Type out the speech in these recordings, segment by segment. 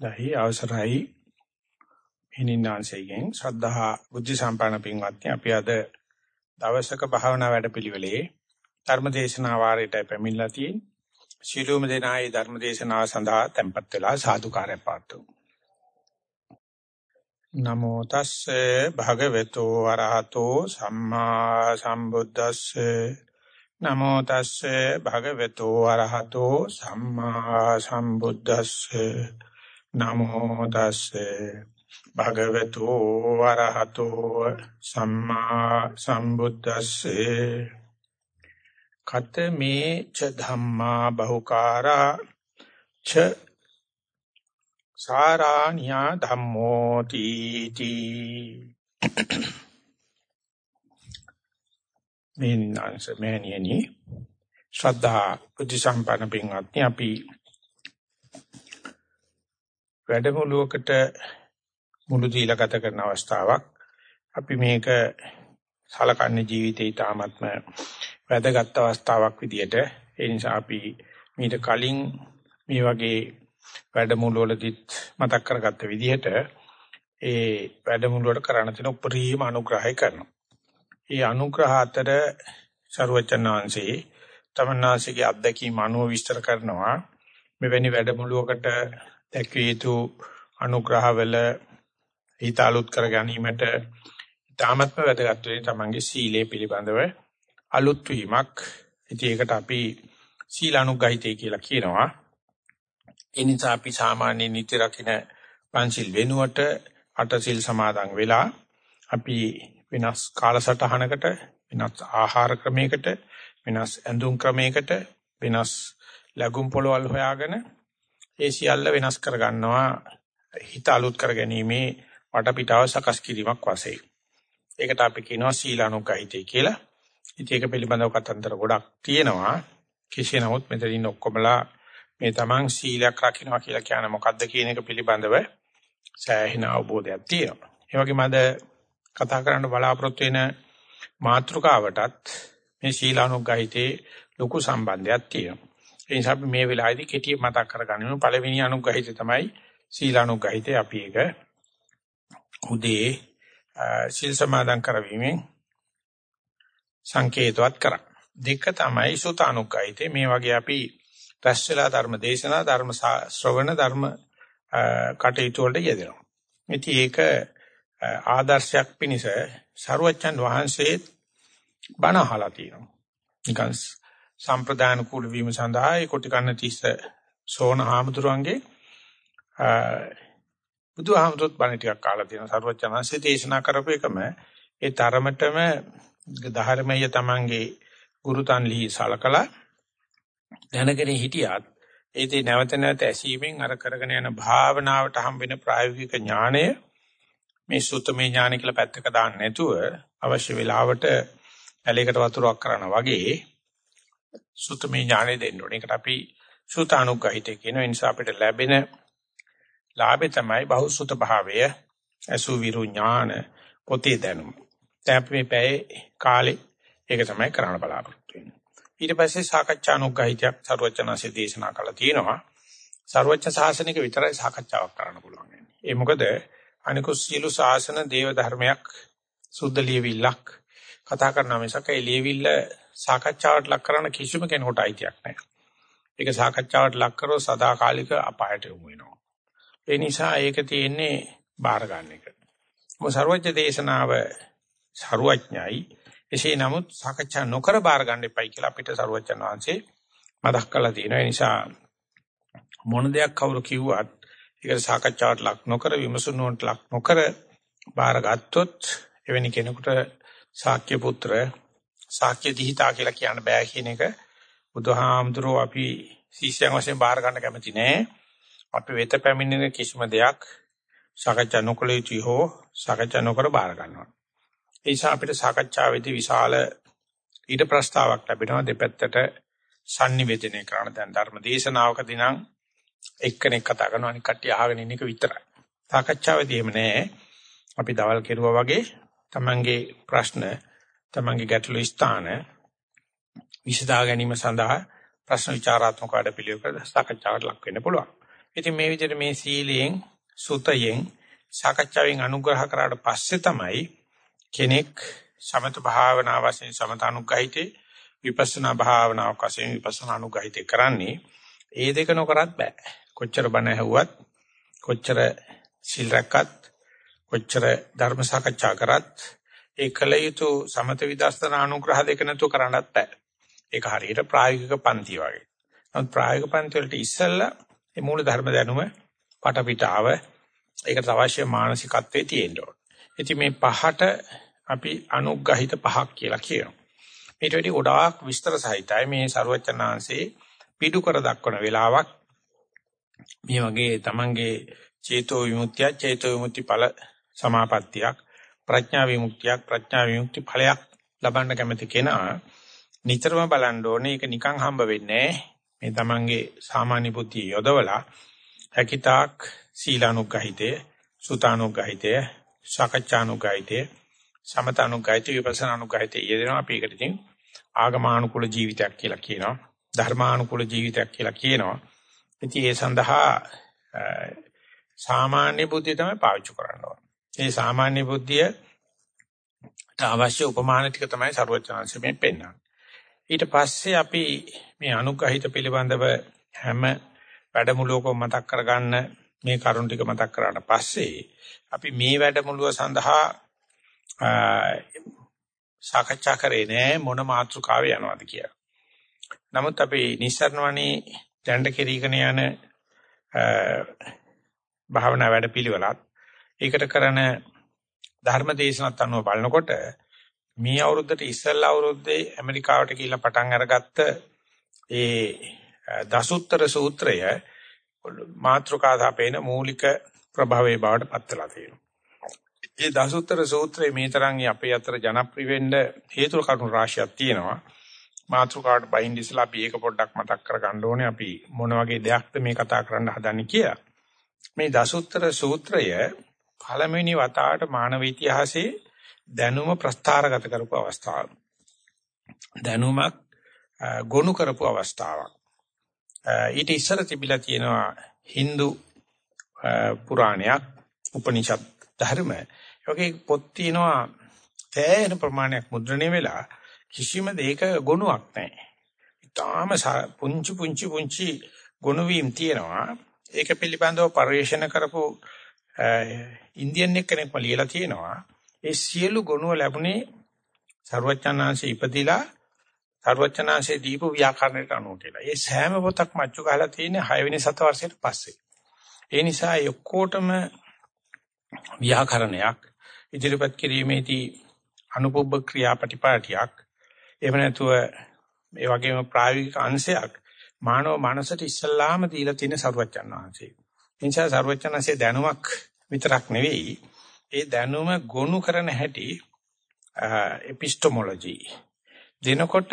දහි අවසරයි. හිනින්නාංශයෙන් ශ්‍රද්ධා බුද්ධ සම්පන්න පින්වත්නි අපි අද දවසක භාවනා වැඩපිළිවෙලේ ධර්මදේශනා වාරයට පැමිණලා තියෙන ශිළුම දෙනායි ධර්මදේශනාව සඳහා tempත් වෙලා සාදුකාරය පාත්තු. නමෝ තස්සේ භගවතු වරහතෝ සම්මා සම්බුද්දස්සේ. නමෝ තස්සේ භගවතු වරහතෝ සම්මා සම්බුද්දස්සේ. නමෝ තස්සේ භගවතු වරහතෝ සම්මා සම්බුද්දස්සේ. කතමේ ච ධම්මා බහුකාරා ච සාරාණ්‍ය ධම්මෝ තීති මින්නාංශ මෑණියනි ශ්‍රද්ධා බුද්ධ සම්පන්න පින්වත්නි අපි වැඩමුළුවකට මුළු දීලා ගත කරන අවස්ථාවක්. අපි මේක සලකන්නේ ජීවිතේ ඊටාත්ම වැදගත් අවස්ථාවක් විදියට. ඒ නිසා අපි මීට කලින් මේ වගේ වැඩමුළු වලදීත් මතක් කරගත්ත විදිහට ඒ වැඩමුළු වල කරණ තියෙන උපරිම අනුග්‍රහය කරනවා. ඒ අනුග්‍රහ අතර ਸਰවචනාංශේ තමන්නාසිකේ අත්දැකීම් අනුව විස්තර කරනවා. මෙවැනි වැඩමුළුවකට දැක්විය යුතු අනුග්‍රහවල හිත අලුත් කර ගැනීමට තාමත්ම වැදගත් වෙන්නේ තමන්ගේ සීලය පිළිබඳව අලුත් වීමක්. ඉතින් ඒකට අපි සීලානුගහිතය කියලා කියනවා. ඒ නිසා අපි සාමාන්‍ය නිත්‍ය රකින්න පංචිල් වෙනුවට අටසිල් සමාදන් වෙලා අපි වෙනස් කාලසටහනකට වෙනස් ආහාර ක්‍රමයකට වෙනස් ඇඳුම් ක්‍රමයකට වෙනස් ලැබුම් පොළවල් හොයාගෙන ඒ සියල්ල වෙනස් කර ගන්නවා හිත අලුත් කර ගැනීමේ වටපිටාව සකස් කිරීමක් වශයෙන්. ඒකට අපි කියනවා සීලානුගහිතය කියලා. ඉතින් ඒක පිළිබඳව කතන්දර ගොඩක් තියෙනවා. කෙසේ නමුත් මෙතනින් ඔක්කොමලා මේ Taman සීලයක් රකින්නවා කියලා කියන මොකද්ද කියන එක පිළිබඳව සෑහෙන අවබෝධයක් තියෙනවා. ඒ වගේම අද කතා කරන්න බලාපොරොත්තු වෙන මාතෘකාවටත් මේ සීලානුගහිතේ ලොකු සම්බන්ධයක් තියෙනවා. ඒ නිසා අපි මේ වෙලාවේදී කෙටි මතක් කරගන්නවා පළවෙනි අනුගහිතය තමයි සීලානුගහිතේ අපි ඒක උදේ සීල් සමාදන් කරවීමෙන් සංකේතවත් කරා. දෙක තමයි සුතානුගහිතේ මේ වගේ අපි රැස් වෙලා ධර්ම දේශනා ධර්ම ශ්‍රවණ ධර්ම කටයුතු වලට යෙදෙනවා. ඉතින් ඒක ආදර්ශයක් පිණිස සරුවච්චන් වහන්සේ බණ අහලා තියෙනවා. නිකන් සම්ප්‍රදාන කුල වීම සඳහා ඒ කොටි කන්න තිස්ස සෝන හාමුදුරන්ගේ බුදුහාමුදුරුත් බණ ටිකක් කාලා තියෙනවා. සරුවච්චන්හන්සේ දේශනා කරපු එකම ඒ තරමටම ධර්මය තමන්ගේ ගුරුතන් ලිහි සලකලා දැනගෙන හිටියත් ඒතේ නැවත නැවත ඇසීමෙන් අර කරගෙන යන භාවනාවට හම් වෙන ප්‍රායෝගික ඥාණය මේ සුතමේ ඥාන කියලා පැත්තක දාන්න නැතුව අවශ්‍ය වෙලාවට ඇලයකට වතුරක් කරනා වගේ සුතමේ ඥානෙ දෙන්න ඕනේ. ඒකට අපි සුතානුග්‍රහිතය කියන නිසා අපිට ලැබෙන ලාභය තමයි බහුසුත භාවය, අසු විරු ඥාන, පොතේ දැනුම. දැන් අපි මේ පැයේ කාලේ ඒක තමයි කරන්න බලාපොරොත්තු වෙන්නේ. ඊට පස්සේ සාකච්ඡානුග්‍රහිතයක් සරුවචනanse දේශනා කළා තියෙනවා. සරුවචන සාසනික විතරයි සාකච්ඡාවක් කරන්න පුළුවන්. ඒ මොකද අනිකුත් සියලු ශාසන දේව ධර්මයක් සුද්ධ ලියවිල්ලක් කතා කරනවා මිසක ඒ ලියවිල්ල සාකච්ඡාවට ලක් කරන්න කිසිම කෙනෙකුට අයිතියක් නැහැ. ඒක සාකච්ඡාවට ලක් කරොත් සදාකාලික අපායට යොමු වෙනවා. ඒ නිසා ඒක තියෙන්නේ බාර ගන්න එක. මො සර්වඥ දේශනාව සර්වඥයි. එසේ නමුත් සාකච්ඡා නොකර බාර ගන්න එපයි කියලා අපිට සර්වඥ වහන්සේ මතක් කරලා තියෙනවා. ඒ නිසා මොන දෙයක් කවුරු කිව්වත් ඒක සාකච්ඡාවට ලක් නොකර විමසුනුවන්ට ලක් නොකර බාර ගත්තොත් එවැනි කෙනෙකුට ශාක්‍ය පුත්‍ර ශාක්‍ය දිහිතා කියලා කියන්න බෑ කියන එක බුදුහාමුදුරුවෝ අපි ශිෂ්‍යයන් වශයෙන් බාර ගන්න කැමති නෑ. අපි වෙත පැමිණෙන කිසිම දෙයක් සාකච්ඡා නොකළ යුතුයි හෝ සාකච්ඡා නොකර බාර ගන්නවා. ඒ නිසා අපිට සාකච්ඡාවේදී විශාල ඊට ප්‍රස්තාවක් ලැබෙනවා දෙපැත්තට sannivedana කරන දැන් ධර්ම දේශනාවකදී නම් එක්කෙනෙක් කතා කරනවා අනික කට්ටිය අහගෙන ඉන්න එක විතරයි. සාකච්ඡාවේදී එහෙම නෑ. අපි දවල් කෙරුවා වගේ තමන්ගේ ප්‍රශ්න තමන්ගේ ගැටළු ස්ථාන විසඳා ගැනීම සඳහා ප්‍රශ්න විචාරාත්මක වැඩ පිළිවෙලකට සාකච්ඡාවට ලක් වෙන්න පුළුවන්. ඉතින් මේ විදිහට මේ සීලයෙන් සුතයෙන් සාකච්ඡාවෙන් අනුග්‍රහ කරාට පස්සේ තමයි කෙනෙක් සමත භාවනා වශයෙන් සමත අනුගහිතේ විපස්සනා භාවනාවක් වශයෙන් විපස්සනා අනුගහිතේ කරන්නේ ඒ දෙක නොකරත් බෑ කොච්චර බණ ඇහුවත් කොච්චර සිල් රැක්කත් කොච්චර ධර්ම සාකච්ඡා කරත් ඒ කල යුතු සමත විදර්ශනා අනුග්‍රහ දෙක නැතුව කරන්නත් බෑ ඒක හරියට ප්‍රායෝගික පන්ති වගේ නමුත් ප්‍රායෝගික පන්ති වලට ඉස්සෙල්ලා මේ මූල ධර්ම දැනුම පටපිටාව ඒකට අවශ්‍ය මානසිකත්වයේ තියෙන්න ඕන. ඉතින් මේ පහට අපි අනුග්‍රහිත පහක් කියලා කියනවා. ඊට වඩා ගොඩාක් විස්තර සහිතයි මේ ਸਰවචනාංශේ පිටු කර දක්වන වෙලාවක් මේ වගේ තමන්ගේ චේතෝ විමුක්තිය චේතෝ විමුක්ති ඵල සමාපත්තියක් ප්‍රඥා විමුක්තියක් ප්‍රඥා විමුක්ති ඵලයක් ලබන්න කැමති කෙනා නිතරම බලන්න ඕනේ. ඒක නිකන් හම්බ වෙන්නේ මේ තමන්ගේ සාමාන්‍ය බුද්ධිය යොදවලා හැකිතාක් සීලානුගහිතේ සුතානුගහිතේ සාකච්ඡානුගහිතේ සමතානුගහිතේ විපස්සනානුගහිතේ යෙදෙනවා. අපි ඒකට ඉතින් ආගමානුකූල ජීවිතයක් කියලා කියනවා. ධර්මානුකූල ජීවිතයක් කියලා කියනවා. ඉතින් ඒ සඳහා සාමාන්‍ය බුද්ධිය තමයි පාවිච්චි කරන්න ඕනේ. මේ සාමාන්‍ය බුද්ධිය අවශ්‍ය උපමාන ටික තමයි ਸਰවඥාන්සේ මේ පෙන්නන්නේ. ඊට පස්සේ අපි මේ අනුග්‍රහිත පිළිබඳව හැම වැඩමුළුවකම මතක් කරගන්න මේ කරුණ ටික මතක් කරාට පස්සේ අපි මේ වැඩමුළුව සඳහා සාකච්ඡා කරේ නෑ මොන මාතෘකාවේ යනවාද කියලා. නමුත් අපි නිස්සරණවණී දැඬ කෙරීගෙන යන භාවනා වැඩපිළිවෙලත් ඒකට කරන ධර්ම දේශනත් අනුව බලනකොට මේ අවුරුද්දට ඉස්සෙල්ලා අවුරුද්දේ ඇමරිකාවට ගිහිල්ලා පටන් අරගත්ත ඒ දසුත්තර සූත්‍රය මාත්‍රකා දාපේන මූලික ප්‍රභවයේ බවට පත් වෙලා තියෙනවා. ඒ දසුත්තර සූත්‍රයේ මේ තරම් අපේ අතර ජනප්‍රිය වෙන්න හේතු කාරණා රාශියක් තියෙනවා. මාත්‍රකාවට බහින්ද ඉස්සලා අපි ඒක පොඩ්ඩක් මතක් කරගන්න ඕනේ අපි මොන වගේ දෙයක්ද මේ කතා කරන්න හදන්නේ කියලා. මේ දසුත්තර සූත්‍රය පළවෙනි වතාවට මානව ඉතිහාසයේ දැනුම ප්‍රස්ථාරගත කරපු අවස්ථාවක්. දැනුමක් ගොනු කරපු අවස්ථාවක්. ඊට ඉස්සර තිබිලා තියෙනවා Hindu පුරාණයක් උපනිෂද් ධර්ම. ඒකේ පොත් තියෙනවා තෑහෙන ප්‍රමාණයක් මුද්‍රණය වෙලා කිසිම දෙයක ගුණයක් නැහැ. ඊටාම පුංචි පුංචි පුංචි ගුණ වීම් තියෙනවා. ඒක පිළිබඳව පරිශන කරපු ඉන්දියන් එක්කෙනෙක්ම ලියලා තියෙනවා. ඒ සියලු ගුණ ලැබුණේ ਸਰවඥාන්සේ ඉපදිලා ਸਰවඥාන්සේ දීපු ව්‍යාකරණයට අනුව කියලා. ඒ සෑම පොතක් මච්චු ගහලා තියෙන්නේ 6 වෙනි සත වර්ෂයට පස්සේ. ඒ නිසා යොක්කොටම ව්‍යාකරණයක් ඉදිරිපත් කිරීමේදී අනුපොබ්බ ක්‍රියාපටිපාටියක් එහෙම නැතුව ඒ වගේම ප්‍රායෝගික අංශයක් මානව මනසට ඉස්සල්ලාම දීලා තියෙන ਸਰවඥාන්සේ. එනිසා ਸਰවඥාන්සේ දැනුමක් විතරක් නෙවෙයි ඒ දැනුම ගොනු කරන හැටි එපිස්ටමොලොජි දෙනකොට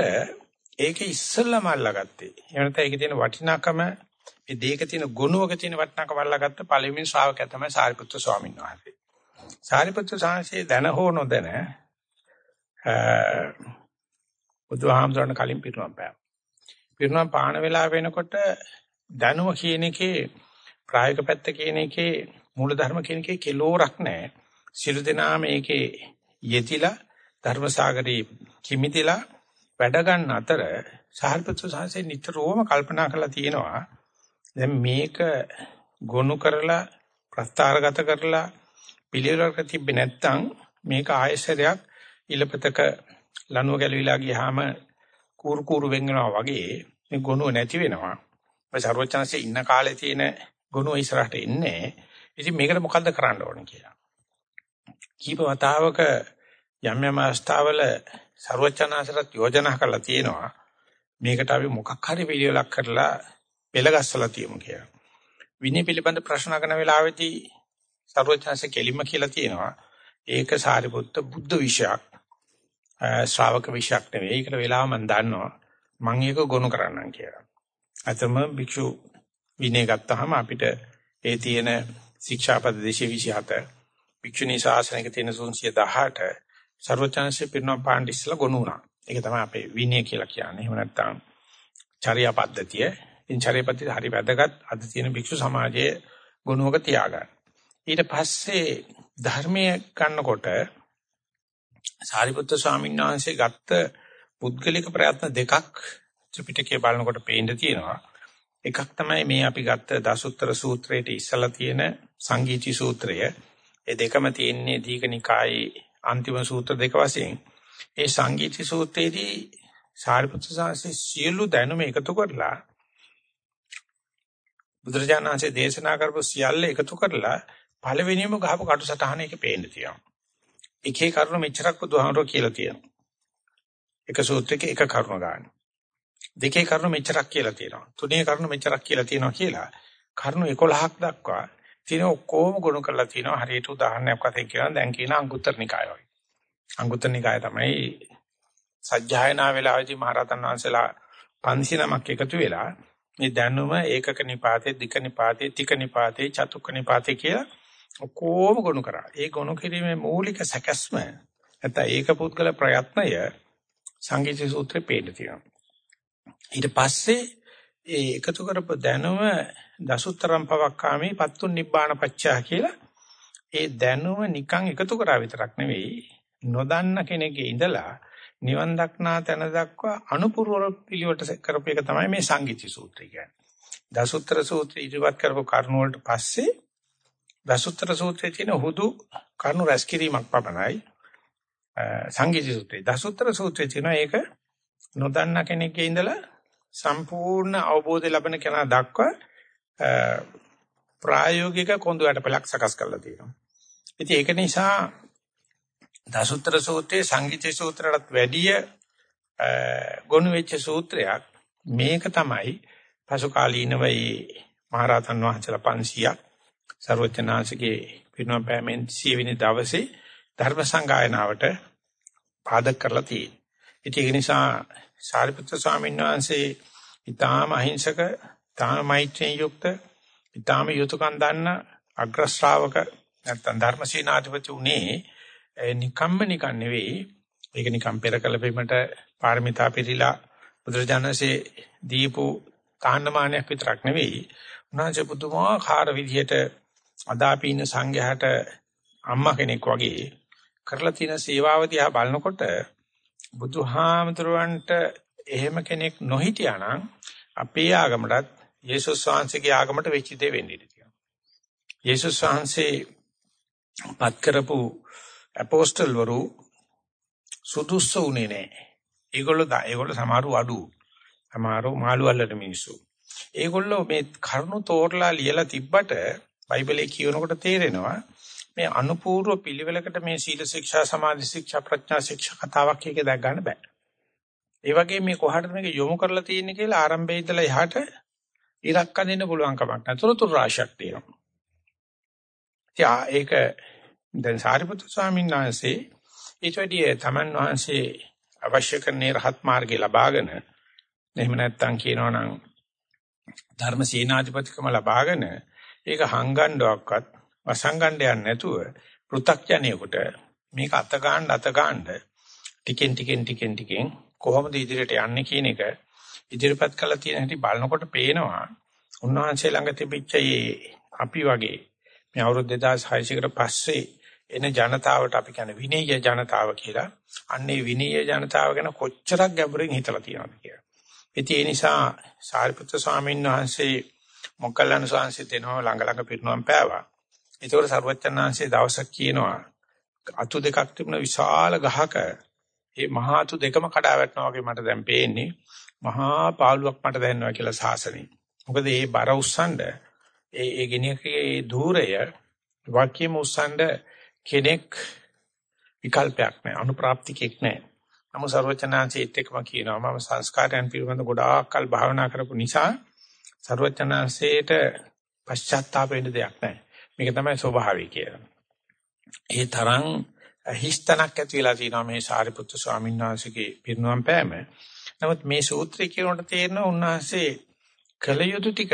ඒක ඉස්සල්ලාම අල්ලාගත්තේ. එහෙම නැත්නම් ඒකේ තියෙන වටිනාකම ඒ දෙයක තියෙන ගුණවක තියෙන වටිනාකම අල්ලාගත්ත පළවෙනි ශ්‍රාවකයා තමයි සාරිපුත්‍ර ස්වාමීන් වහන්සේ. සාරිපුත්‍ර සාංශේ දැන හෝ නොදැන බුදුහාමුදුරන් කලින් පිරුණම් පෑවා. පිරුණම් පාන වෙලා වෙනකොට දැනුව කියන එකේ ප්‍රායෝගික පැත්ත කියන එකේ මූලධර්ම කියන එකේ කෙලෝරක් නැහැ. සිළු දෙනාම ඒකේ යෙතිලා ධර්මසාගරේ කිමිතිලා වැඩ ගන්න අතර සාහිත්‍ය සාංශේ නිතරම කල්පනා කරලා තියෙනවා දැන් මේක ගොනු කරලා ප්‍රස්තාරගත කරලා පිළිවෙලකට තිබ්බේ නැත්නම් මේක ආයශරයක් ඉලපතක ලනුව ගැලවිලා ගියාම කූරු කූරු වෙන්නවා වගේ මේ ගොනුව නැති වෙනවා. ඔය ਸਰවචනසේ ඉන්න කාලේ තියෙන ගොනුව ඉස්සරහට එන්නේ. ඉතින් මේකට මොකද්ද කරන්න ඕනේ කියලා. කීප වතාවක යම් යම් අවස්ථාවල ਸਰවචනාසරත් යෝජනා කරලා තියෙනවා. මේකට අපි මොකක් හරි පිළිවෙලක් කරලා පෙළ ගස්සලා තියමු කියලා. විනය පිළිබඳ ප්‍රශ්න කරන වෙලාවේදී ਸਰවචනාසේ කෙලින්ම කියලා තියෙනවා. ඒක සාරිපුත්ත බුද්ධ විෂයක්. ශ්‍රාවක විෂයක් නෙවෙයි. ඒකට වෙලාව මම දන්නවා. මම ඒක ගොනු කරන්නම් කියලා. අතම භික්ෂු විනය ගත්තාම අපිට ඒ තියෙන ශික්ෂාපද 227 භික්ෂුණී ශාසනයක තියෙන 318 ਸਰවචනසේ පිරිනව පාණ්ඩ ඉස්සලා ගොනු වුණා. ඒක තමයි අපේ විනය කියලා කියන්නේ. එහෙම නැත්නම් චර්යා පද්ධතිය. ඉන්චරේපති හරි වැදගත් අද තියෙන භික්ෂු සමාජයේ ගුණවක තියාගන්න. ඊට පස්සේ ධර්මයේ ගන්නකොට සාරිපුත්‍ර ස්වාමීන් වහන්සේ ගත්ත පුද්ගලික ප්‍රයත්න දෙකක් ත්‍රිපිටකයේ බලනකොට පේන්න තියෙනවා. එකක් තමයි මේ අපි ගත්ත දසුත්තර සූත්‍රයේ ඉස්සලා තියෙන සංගීති සූත්‍රය. ඒ දෙකම තියෙන්නේ දීඝනිකායේ අන්තිම සූත්‍ර දෙක වශයෙන්. ඒ සංගීති සූත්‍රයේදී සාරිපුත්‍ර සාංශේ සියලු දැනුම එකතු කරලා බුදුරජාණන් වහන්සේ දේශනා කරපු සියල්ල එකතු කරලා පළවෙනියම ගහපු කටුසටහන එක පේන්න තියෙනවා. එකේ කරුණ මෙච්චරක් බුදුහාමරෝ කියලා තියෙනවා. එක සූත්‍රයක එක කරුණ ගන්න. දෙකේ කරුණ මෙච්චරක් කියලා තියෙනවා. තුනේ කරුණ මෙච්චරක් කියලා තියෙනවා කියලා කරුණ 11ක් දක්වා තියෙන ඔක්කොම ගුණ කරලා තියෙනවා. හරියට උදාහරණයක් වශයෙන් කියනවා දැන් කියන අංගුත්තර නිකාය වගේ. අංගුත්තර නිකාය තමයි සජ්ජායනා වෙලාවේදී මහරහතන් වහන්සේලා 500 නමක් එකතු වෙලා මේ දැනුම ඒකක නිපාතේ, දික නිපාතේ, තික නිපාතේ, චතුක්ක නිපාතේ කියලා ඔක්කොම ගොනු කරා. ඒ ගොනු කිරීමේ මූලික සැකස්ම නැත්නම් ඒක පුද්ගල ප්‍රයත්නය සංගීත සූත්‍රේ පේන්න තියෙනවා. ඊට පස්සේ ඒ එකතු කරපු දැනුම දසුතරම් පවක්කාමේ පත්තු නිබ්බාන පච්චා කියලා ඒ දැනුම නිකන් එකතු කරා විතරක් නෙවෙයි නොදන්න කෙනෙක්ගේ ඉඳලා නිවන් දක්නා තැන දක්වා අනුපූර්ව පිළිවෙලට කරපු එක තමයි මේ සංගීති සූත්‍රය කියන්නේ. දසුත්‍ර සූත්‍රය ඉදිරිපත් කරපු කරුණ වලට පස්සේ දසුත්‍ර සූත්‍රයේ තියෙන හුදු කරුණු රැස්කිරීමක් පමණයි සංගීති සූත්‍රය. දසුත්‍ර සූත්‍රයේ තියෙන ඒක නොදන්න කෙනෙක්ගේ ඉඳලා සම්පූර්ණ අවබෝධය ලබන කෙනා දක්වා ප්‍රායෝගික කොඳුයට පළක් සකස් කරලා තියෙනවා. ඉතින් ඒක නිසා දසුත්‍ර සූත්‍රයේ සංගීත සූත්‍රයටත් වැඩිය ගොනු වෙච්ච සූත්‍රයක් මේක තමයි පසු කාලීනව මේ මහරහතන් වහන්සේලා 500ක් ਸਰවඥාන්සේගේ පිරිනොම් පෑමෙන් සියවෙනි දවසේ ධර්ම සංගායනාවට පාදක කරලා තියෙනවා. ඉතින් ඒ නිසා සාරිපුත්‍ර ස්වාමීන් වහන්සේ ඊටාම අහිංසක, ඊටාම මෛත්‍රියෙන් යුක්ත, ඊටාම යුතුයකම් දන්න අග්‍ර ශ්‍රාවක නැත්නම් ධර්මසේනාධිපති උනේ නිකම්ම නිකන් නෙවෙයි. ඒක නිකම් පෙර කලපීමට පාරමිතා පිළිලා බුදුරජාණන්සේ දීපු කාණ්ඩමානයක් විතරක් නෙවෙයි. උන්වහන්සේ පුදුමාකාර විදිහට අදාපි ඉන්න සංඝයාට අම්මා කෙනෙක් වගේ කරලා තියෙන සේවාව දිහා බලනකොට බුදුහාමතුරුවන්ට එහෙම කෙනෙක් නොහිටියා නම් අපේ ආගමටත් යේසුස් වහන්සේගේ ආගමට වෙච්ච දේ වෙන්න ඉඩ තියෙනවා. යේසුස් වහන්සේ පත් කරපු අපෝස්තල් වරු සුදුස්සු උනේ නැහැ. ඒගොල්ලෝ ඒගොල්ලෝ සමහරු අඩු. සමහරු මාළු අල්ලන මිනිස්සු. ඒගොල්ලෝ මේ කරුණු තෝරලා ලියලා තිබ්බට බයිබලයේ කියනකොට තේරෙනවා මේ අනුපූර්ව පිළිවෙලකට මේ සීල ශික්ෂා සමාධි ශික්ෂා ප්‍රඥා ශික්ෂා කතාවක් එකේ දැක් ගන්න බෑ. ඒ වගේ මේ කොහටද මේක යොමු කරලා තියෙන්නේ කියලා ආරම්භයේ ඉඳලා එහාට ඉරක් අඳින්න පුළුවන් කමක් නැහැ. තොරතුරු රාශියක් තියෙනවා. ඒක දැන් සාරිපුත්‍ර ස්වාමීන් වහන්සේ ඊට වැඩිය තමන් වහන්සේ අවශ්‍ය කරන්නේ රහත් මාර්ගය ලබාගෙන එහෙම නැත්නම් කියනවා නම් ධර්ම සීනාධිපතිකම ලබාගෙන ඒක හංගන්නවක්වත් වසංගණ්ඩ යන්නේ නැතුව පෘ탁ජනියෙකුට මේක අත ගන්න අත ගන්න ටිකෙන් ටිකෙන් ටිකෙන් ටිකෙන් කොහොමද ඉදිරියට යන්නේ කියන එක ඉදිරිපත් කළා තියෙන හැටි බලනකොට පේනවා උන්වහන්සේ ළඟ තිබිච්ච අපි වගේ මේ අවුරුදු 2600 කට පස්සේ එන ජනතාවට අපි කියන විනීය ජනතාව කියලා. අන්නේ විනීය ජනතාව ගැන කොච්චරක් ගැඹුරින් හිතලා තියෙනවද කියලා. ඉතින් ඒ නිසා සාරිපුත්‍ර ස්වාමීන් වහන්සේ මොග්ගල්ලාන ස්වාමීන් දෙනවා ළඟ ළඟ පිරිනුවම් පෑවා. ඒතකොට සරුවච්චන්හන්සේ දවසක් කියනවා අතු දෙකක් තිබුණ විශාල ගහක මේ මහා අතු දෙකම කඩා වැටෙනවා වගේ මට දැන් පේන්නේ. මහා පාළුවක් මට දැනෙනවා කියලා සාසනේ. මොකද මේ බර උස්සන්න ඒ ඒ ගිනියකේ ධූරය වාක්‍යෙම උස්සන්න කෙනෙක් විකල්පයක් නැහැ අනුප්‍රාප්තිකෙක් නැහැ. නමුත් ਸਰවචනාංශයේත් එකම කියනවා මම සංස්කාරයන් පිළිබඳ ගොඩාක් කල් භාවනා කරපු නිසා ਸਰවචනාංශයේට පශ්චාත්තාප වෙන්න දෙයක් නැහැ. මේක තමයි ස්වභාවය කියලා. ඒ තරම් හිස්තනක් ඇති වෙලා තියෙනවා මේ සාරිපුත්තු ස්වාමීන් වහන්සේගේ පිරිනුවම් පෑම. නමුත් මේ සූත්‍රය කියනකොට තේරෙනවා උන්වහන්සේ කල යුතු ටික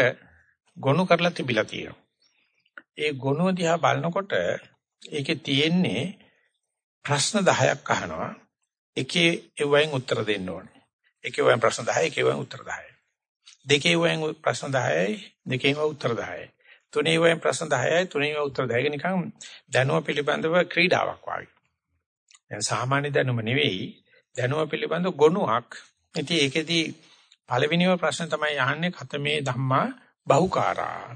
ගොනු කරලා තිබිලා තියෙනවා. ඒ ගොනුව දිහා බලනකොට ඒකේ තියෙන්නේ ප්‍රශ්න 10ක් අහනවා. එකේ එවෙන් උත්තර දෙන්න ඕනේ. එකේ වෙන් ප්‍රශ්න 10, එකේ වෙන් උත්තර 10. දෙකේ වයින් ප්‍රශ්න 10යි දෙකේම උත්තර 10යි. තුනේ වයින් ප්‍රශ්න 10යි තුනේ උත්තර 10යි නිකන් දැනුම පිළිබඳව ක්‍රීඩාවක් වගේ. දැන් සාමාන්‍ය දැනුම නෙවෙයි දැනුම පිළිබඳව ගොනුවක්. ඉතින් ඒකෙදී පළවෙනිම ප්‍රශ්න තමයි අහන්නේ කතමේ ධම්මා බහුකාරා.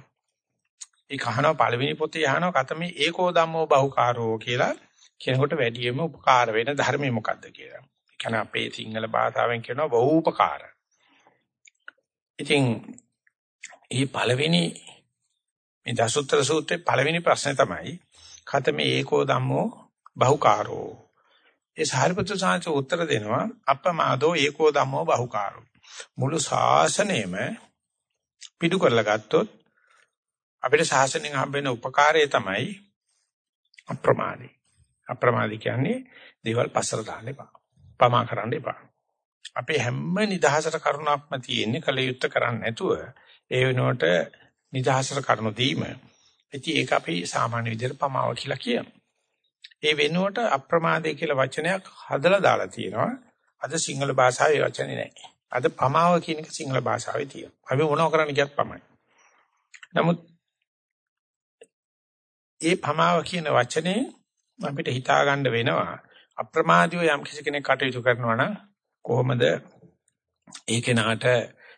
ඒ කහනවා පළවෙනි පොතේ අහනවා කතමේ ඒකෝ ධම්මෝ බහුකාරෝ කියලා කෙනෙකුට වැඩියෙන්ම උපකාර වෙන ධර්මය මොකද්ද කියලා. ඒ කියන්නේ අපේ සිංහල භාෂාවෙන් කියනවා බහූපකාර. ඉතින් මේ පළවෙනි මේ දසුත්තර සූත්‍රයේ පළවෙනි ප්‍රශ්නේ තමයි කතමේ ඒකෝ ධම්මෝ බහුකාරෝ. ඒ සාරිපුත්‍ර සාංශ උත්තර දෙනවා අප්පමාදෝ ඒකෝ ධම්මෝ බහුකාරෝ. මුළු ශාසනයම පිටු කරලා ගත්තොත් අපිට ශාසනයෙන් හම්බෙන උපකාරය තමයි අප්‍රමාදී. අප්‍රමාදී කියන්නේ දේවල් පස්සට දාන්න එපා. පමා කරන්න එපා. අපේ හැම නිදහසට කරුණාත්ම තියෙන්නේ කලියුත්ත කරන්නේ නැතුව ඒ වෙනුවට නිදහසට කරුණු දීම. ඉතින් ඒක අපි සාමාන්‍ය විදිහට පමාව කියලා කියනවා. ඒ වෙනුවට අප්‍රමාදේ කියලා වචනයක් හදලා දාලා තියෙනවා. අද සිංහල භාෂාවේ වචනේ නැහැ. අද පමාව කියන එක සිංහල භාෂාවේ තියෙනවා. අපි මොනව කරන්න කියත් පමයි. නමුත් ඒ පමාව කියන වචනේ අපිට හිතා ගන්න වෙනවා අප්‍රමාදීව යම් කිසි කෙනෙක් කටයුතු කරනවා නම් කොහොමද ඒ කෙනාට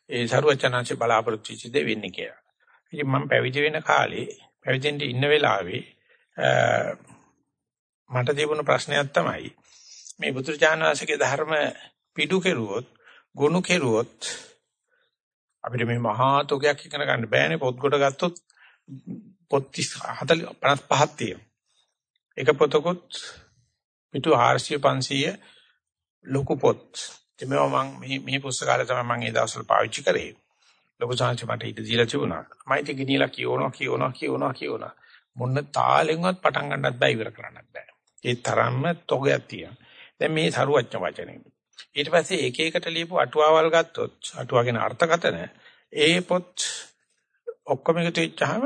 ඒ සරුවචනාංශ බලාපොරොත්තු වෙච්ච දේ වෙන්නේ කියලා. ඉතින් මම පැවිදි වෙන කාලේ පැවිදෙන්න ඉන්න වෙලාවේ මට තිබුණ ප්‍රශ්නයක් තමයි මේ බුදුරජාණන්සේගේ ධර්ම පිටු කෙරුවොත් ගොනු කෙරුවොත් අපිට මේ මහා තෝගයක් ඉගෙන ගන්න බෑනේ පොත් කොට ගත්තොත් පොත් 40 55ක් තියෙනවා. එක පොතකුත් පිටු 400 500 ලොකු පොත්. එමෙව මම මේ මේ පුස්තකාලය තමයි මම ඒ දවස්වල පාවිච්චි කරේ. ලොකු සංහස මට ඊට දීලා තිබුණා. මම ඉතින් ගෙනියලා කියවනවා කියවනවා කියවනවා කියවනවා. මොන්න තාලෙන්වත් පටන් ගන්නත් බෑ ඉවර කරන්නත් බෑ. ඒ තරම්ම තොගයක් තියෙනවා. දැන් මේ සරුවච්ච වචනේ. ඊට පස්සේ එක එකට ලියපු අටුවාවල් ගත්තොත් අටුවාගෙන අර්ථකතන ඒ පොත් ඔක්කොම එකතු වෙච්චාම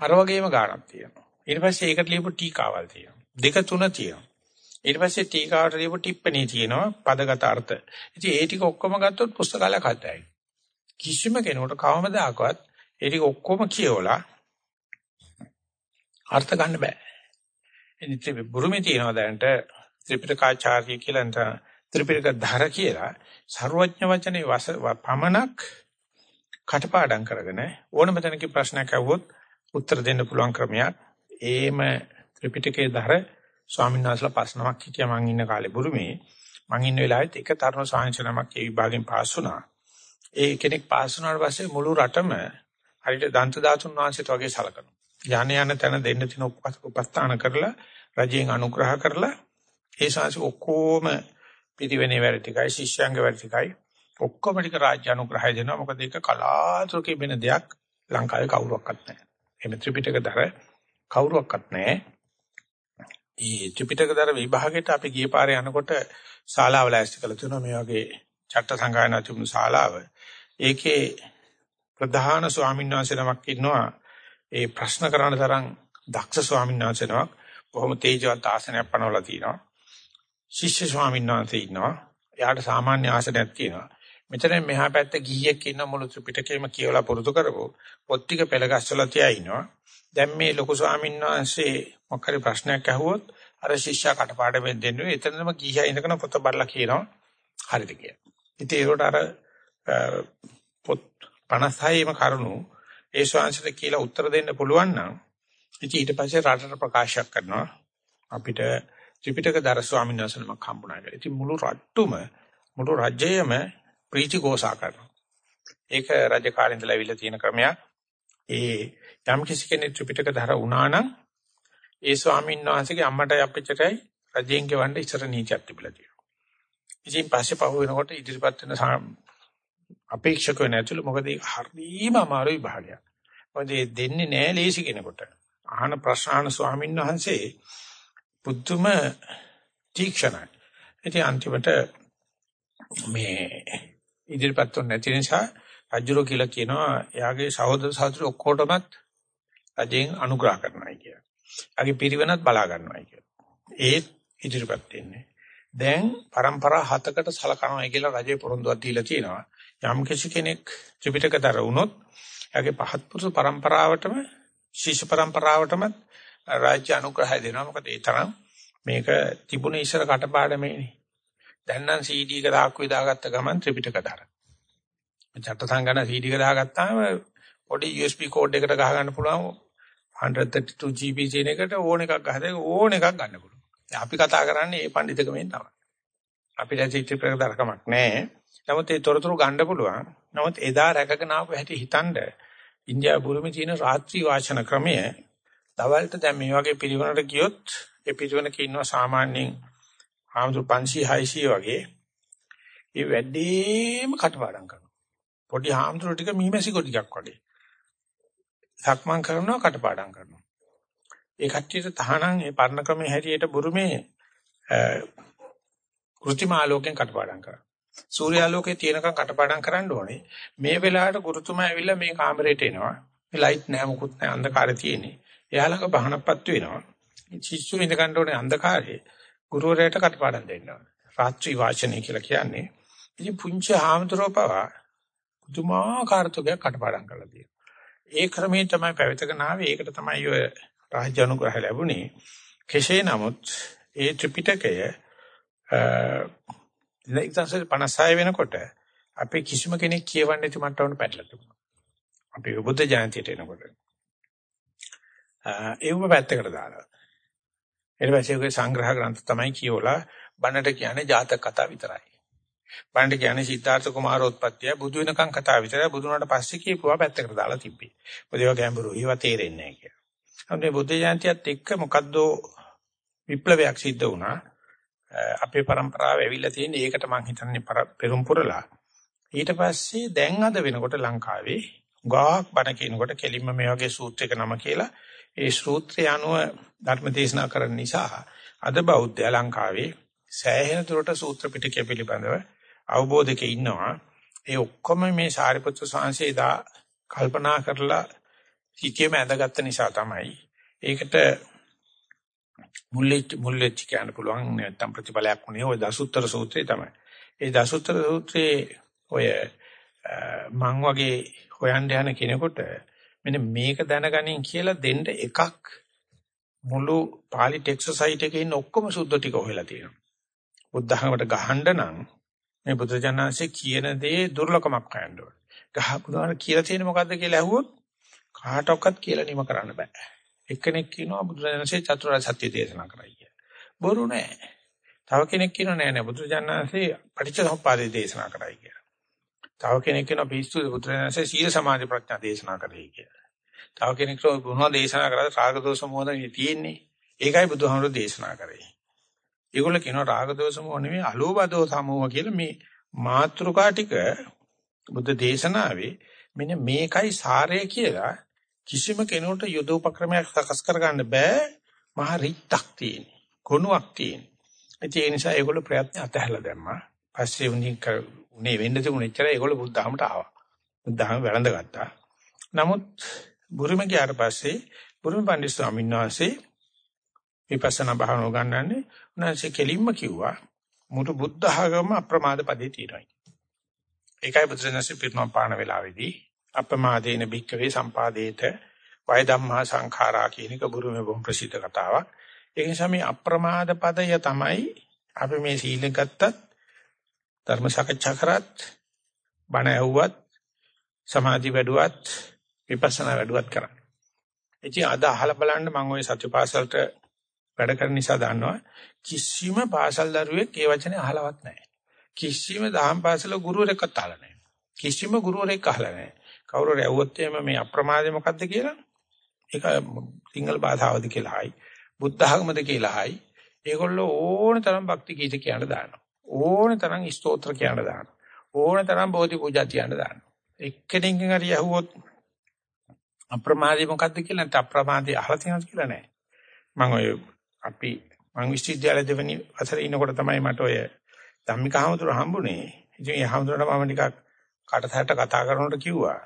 අර වගේම ගාණක් තියෙනවා. ඊට පස්සේ ඒකට ලියපු ටීකාවල් තියෙනවා. දෙක තුන තියෙනවා. ඊට පස්සේ ටීකාවට ලියපු ටිප්පණී තියෙනවා පදගත අර්ථ. ඉතින් ඒ ටික ඔක්කොම ගත්තොත් පුස්තකාලයක් හදයි. කිසිම කෙනෙකුට කවමදාකවත් ඒ ටික ඔක්කොම කියවලා අර්ථ ගන්න බෑ. ඉතින් බුරුමේ තියෙනවා දැනට ත්‍රිපිටකාචාර්ය කියලා නේද ත්‍රිපිටක ධර කියලා ਸਰවඥ වචනේ වස පමණක් කටපාඩම් කරගෙන ඕනම තැනක ප්‍රශ්නයක් අහුවොත් උත්තර දෙන්න පුළුවන් ක්‍රමයක්. ඒම ත්‍රිපිටකයේ ධර ස්වාමීන් වහන්සේලා පස් නමක් හිටියා මං ඉන්න කාලේ බුරුමේ. මං ඉන්න වෙලාවෙත් එක තරුණ සාංශ නමක් ඒ විභාගයෙන් පාස් වුණා. ඒ කෙනෙක් පාස් වුණාට පස්සේ මුළු රටම හරියට දන්ත ධාතුන් වහන්සේට වගේ සලකනවා. යන යන තැන දෙන්න තියෙන උපස්ථාන කරලා රජයෙන් අනුග්‍රහ කරලා ඒ ශාසි ඔක්කොම පිරිවෙනේ වැඩ ටිකයි ශිෂ්‍යංග වැඩ ටිකයි ඔක්කොම ටික රාජ්‍ය අනුග්‍රහය දෙනවා මොකද ඒක කලාතුරකින් වෙන දෙයක් ලංකාවේ කවුරක්වත් නැහැ. එහෙම ත්‍රිපිටකතර කවුරක්වත් නැහැ. ඒ ත්‍රිපිටකතර විභාගයට අපි ගිය පාරේ යනකොට ශාලාව ලෑස්ති කළ තියෙනවා මේ වගේ චට්ට සංගායනා තිබුණු ශාලාව. ඒකේ ප්‍රධාන ස්වාමීන් වහන්සේ නමක් ඉන්නවා ඒ ප්‍රශ්න කරන තරම් දක්ෂ ස්වාමීන් වහන්සේ නමක් බොහොම තේජවත් ආසනයක් පනවලා තිනවා. ශිෂ්‍ය ස්වාමීන් වහන්සේ ඉන්නවා. එයාට සාමාන්‍ය ආසනයක් තියෙනවා. මෙතන මෙහා පැත්ත ගිහියෙක් ඉන්න මුළු ත්‍රිපිටකයම කියවලා පුරුදු කරපො පොත් ටික පෙළගස්සලා තියා ඉනවා. දැන් මේ ලොකු ස්වාමීන් වහන්සේ මොකක් හරි ප්‍රශ්නයක් අහුවොත් අර ශිෂ්‍යයා කටපාඩම් දෙන්නේ එතනම ගිහියා ඉඳගෙන පොත බලලා කියනවා හරිද කියලා. ඉතින් ඒකට අර පොත් 56ම කරුණු ඒ ශාංශයට කියලා උත්තර දෙන්න පුළුවන් නම් ඉතින් ඊට පස්සේ රටට ප්‍රකාශයක් කරනවා අපිට ත්‍රිපිටක දර ස්වාමීන් වහන්සේ නමක් හම්බුණා කියලා. ඉතින් මුළු රට්ටුම මුළු රජයම ප්‍රීති ഘോഷා කරනවා. ඒක රජ කාලේ ඉඳලා අවිල්ල තියෙන ක්‍රමයක්. ඒ යම් කිසි කෙනෙක් ත්‍රිපිටක දර වුණා නම් ඒ ස්වාමීන් වහන්සේගේ අම්මටයි අපච්චටයි රජයෙන් ගෙවන්න ඉස්සර නීතියක් තිබිලා තියෙනවා. ඉතින් පස්සේ පහු වෙනකොට ඉදිරිපත් වෙන අපේක්ෂක නැතුළු මොකද ඒක හරිම අමාරු විභාගයක්. මොකද දෙන්නේ නෑ ලේසි කෙනෙකුට. අහන ප්‍රශ්න ස්වාමීන් වහන්සේ පුදුම තීක්ෂණයි. ඉතින් අන්තිමට මේ ඉදිරිපත් වෙන්නේ නැති නිසා රජුරෝ කියලා කියනවා එයාගේ සහෝදර සහෝදරි ඔක්කොටමත් රජෙන් අනුග්‍රහ කරනවා කියලා. එයාගේ පිරිවෙනත් බලා ගන්නවා කියලා. ඒත් ඉදිරිපත් වෙන්නේ. දැන් પરම්පරා හතකට සලකනවා කියලා රජේ පොරොන්දුවක් දීලා තියෙනවා. යම් කෙනෙක් ත්‍රිපිටකතර වුණොත් එයාගේ පහත් පුරුෂ પરම්පරාවටම ශිෂ්‍ය પરම්පරාවටම රාජ්‍ය අනුග්‍රහය දෙනවා. මොකද ඒ තරම් මේක තිබුණේ ඉස්සර කටපාඩමේනේ. දැන් නම් CD එක දාක්කුවේ දාගත්ත ගමන් ත්‍රිපිටකතර. චත්ත සංගණ CD එක දාගත්තාම පොඩි USB කෝඩ් එකකට ගහගන්න පුළුවන් 132 GB කියන එකට ඕන එකක් ගහලා ඕන එකක් ගන්න පුළුවන්. අපි කතා කරන්නේ මේ පඬිතුකමෙන් තමයි. අපිට ත්‍රිපිටකතරකමක් නැහැ. නමුත් ඒ තොරතුරු ගන්න පුළුවන්. නමුත් එදා රැකගෙන ආපු හැටි හිතනද ඉන්දියාව බුරුමේ තියෙන රාත්‍රී වාචන ක්‍රමය දවල්ට දැන් මේ වගේ පිළිවෙලකට ගියොත් ඒ පිළිවෙලක ඉන්නවා සාමාන්‍යයෙන් ආමතු 500 600 වගේ ඒ වැඩිම කටපාඩම් කරනවා. පොඩි හාමුදුරුවෝ ටික මීමැසි කොටියක් වගේ. සක්මන් කරනවා කටපාඩම් කරනවා. ඒ කට්ටියට තහනම් ඒ පර්ණ ක්‍රමයේ හැටියට බුරුමේ කෘත්‍රිම ආලෝකයෙන් කටපාඩම් කරනවා. සූර්යාලෝකයේ තියෙනකන් කටපාඩම් කරන්න ඕනේ. මේ වෙලාවට ගුරුතුමා ඇවිල්ලා මේ කාමරේට එනවා. මේ ලයිට් නෑ මොකුත් නෑ අන්ධකාරය තියෙන්නේ. එයා ළඟ බහනක්පත් වෙනවා. ශිෂ්‍යු ඉඳ ගන්න ඕනේ අන්ධකාරයේ. ගුරුවරයාට කටපාඩම් දෙන්න ඕනේ. රාත්‍රී වාචනය කියලා කියන්නේ. ඉතින් පුංචි හාමුදුරුවෝ පුදුමාකාර තුගයක් කටපාඩම් කරලා තියෙනවා. ඒ ක්‍රමයෙන් තමයි පැවිතගෙන ආවේ. ඒකට තමයි ඔය රාජ්‍ය අනුග්‍රහ ලැබුණේ. කෙසේ නමුත් ඒ ත්‍රිපිටකය 1956 වෙනකොට අපේ කිසිම කෙනෙක් කියවන්නේ නැති මට්ටමකට පැටලලා තිබුණා. අපි බුද්ධ ජයන්තියට එනකොට. ඒව පැත්තකට දාලා. ඊට පස්සේ ඔය සංග්‍රහ ග්‍රන්ථ තමයි කියවලා බණට කියන්නේ ජාතක කතා විතරයි. බණට කියන්නේ සිද්ධාර්ථ කුමාරෝත්පත්තිය බුදු වෙනකන් කතා විතරයි. බුදු වුණාට පස්සේ කියපුවා පැත්තකට දාලා තිබ්බේ. මොකද ඒවා ගැඹුරු. ඒවා තේරෙන්නේ නැහැ කියලා. අනේ බුද්ධ ජයන්තියත් එක්ක මොකද්ද විප්ලවයක් සිද්ධ වුණා. අපේ પરම්පරාව ඇවිල්ලා තියෙන ඒකට මම හිතන්නේ පෙරම් පුරලා. ඊට පස්සේ දැන් අද වෙනකොට ලංකාවේ ගාක් බණ කියනකොට කෙලින්ම මේ වගේ සූත්‍රයක නම කියලා ඒ සූත්‍රය අනුව ධර්ම දේශනා කරන නිසා අද බෞද්ධ ලංකාවේ සෑහෙන දුරට සූත්‍ර පිටකය පිළිබඳව අවබෝධයක ඉන්නවා. ඒ ඔක්කොම මේ සාරිපුත්‍ර ස්වාමීන් දා කල්පනා කරලා හිතේම ඇඳගත්ත නිසා තමයි ඒකට මුල්ලෙච්ච මුල්ලෙච්ච කියන්න පුළුවන් නැත්තම් ප්‍රතිඵලයක් උනේ ওই දසුත්තර සූත්‍රය තමයි. ඒ දසුත්තර සූත්‍රයේ ඔය මං වගේ හොයන්න යන කෙනෙකුට මෙන්න මේක දැනගනින් කියලා දෙන්න එකක් මුළු පාලි ටෙක්ස්ට් සයිට් එකේ ඉන්න ඔක්කොම සුද්ධ ටික හොයලා තියෙනවා. බුද්ධහමකට ගහන්න නම් මේ බුදුජානනාංශේ කියන දේ දුර්ලභමක් හොයන්න ඕනේ. ගහ බුදුහාම කියලා තියෙන මොකද්ද කියලා ඇහුවොත් කාටවත් කියලා නිම කරන්න බෑ. එක්කෙනෙක් කියනවා බුදුරජාණන්සේ චතුරාර්ය සත්‍ය දේශනා කරයි කියලා. බොරු නෑ. තව කෙනෙක් කියනවා නෑ නෑ බුදුරජාණන්සේ පටිච්චසමුප්පාදේ දේශනා කරයි කියලා. තව කෙනෙක් කියනවා පිස්සු බුදුරජාණන්සේ සීල සමාධි ප්‍රඥා දේශනා කරයි කියලා. තව කෙනෙක් කියනවා මොනවද දේශනා කරලා රාග දෝෂ මොහොතේ තියෙන්නේ. ඒකයි බුදුහාමුදුරු දේශනා කරේ. ඒගොල්ල කියනවා රාග දෝෂ මොහ නෙවෙයි අලෝභ දෝෂ සමෝහ කියලා මේ මාත්‍රිකා ටික බුද්ධ දේශනාවේ මෙන්න මේකයි සාරය කියලා කිසිම කෙනෙකුට යුදෝපක්‍රමයක් සකස් කරගන්න බෑ මහ රිත්තක් තියෙන. ගුණයක් තියෙන. ඒ නිසා ඒගොල්ලෝ ප්‍රයත්න අතහැරලා දැම්මා. පස්සේ උන්හින් උනේ වෙන්න තිබුණ එච්චර ඒගොල්ලෝ බුද්ධහමට ආවා. බුද්ධහම වැළඳගත්තා. නමුත් බුරුම ගියාට පස්සේ බුරුම පණ්ඩිත ස්වාමීන් වහන්සේ විපස්සනා භාවනාව ගන්නන්නේ උන්වහන්සේ කෙලින්ම කිව්වා මුළු බුද්ධ ආගම අප්‍රමාද පදේ තියෙනවා. ඒකයි බුදුසසුනේ පිරිනොම් පාන වෙලාවේදී අපමාදේන භික්කවේ සම්පාදේත වය ධම්මා සංඛාරා කියන එක බුරුමේ බොහොම ප්‍රසිද්ධ කතාවක්. ඒ නිසා මේ අප්‍රමාද පදය තමයි අපි මේ සීල ගත්තත් ධර්ම සාකච්ඡා කරත් බණ ඇහුවත් සමාධි වැඩුවත් විපස්සනා වැඩුවත් කරන්නේ. ඉතින් අද අහලා බලන්න මම ওই සත්‍යපාසලට වැඩ කරන නිසා දන්නවා කිසිම පාසල් දරුවෙක් ඒ වචනේ අහලවත් නැහැ. කිසිම දහම් පාසල ගුරුවරයෙක්වත් අහලා නැහැ. කිසිම ගුරුවරයෙක් අහලා නැහැ. කවුරු රැවුවොත් එහෙම මේ අප්‍රමාදේ මොකද්ද කියලා? ඒක සිංහල භාෂාවද කියලා හයි බුද්ධ ආගමද කියලා හයි. ඒගොල්ලෝ ඕන තරම් භක්ති ගීත කියන දානවා. ඕන තරම් ස්තෝත්‍ර කියන දානවා. ඕන තරම් බෝධි පූජා කියන දානවා. එක්කෙනෙක්ගෙන් හරි ඇහුවොත් අප්‍රමාදී මොකද්ද කියලා නැත්නම් අප්‍රමාදී අහලා තියෙනවද කියලා නෑ මම ඔය අපි මං විශ්වවිද්‍යාලය දෙවනි වසරේ ඉනකොට තමයි මට ඔය ධම්මික හමුදුර හම්බුනේ. ඉතින් ඒ හමුදුරට මම නිකක් කටසැට කතා කරනකොට කිව්වා.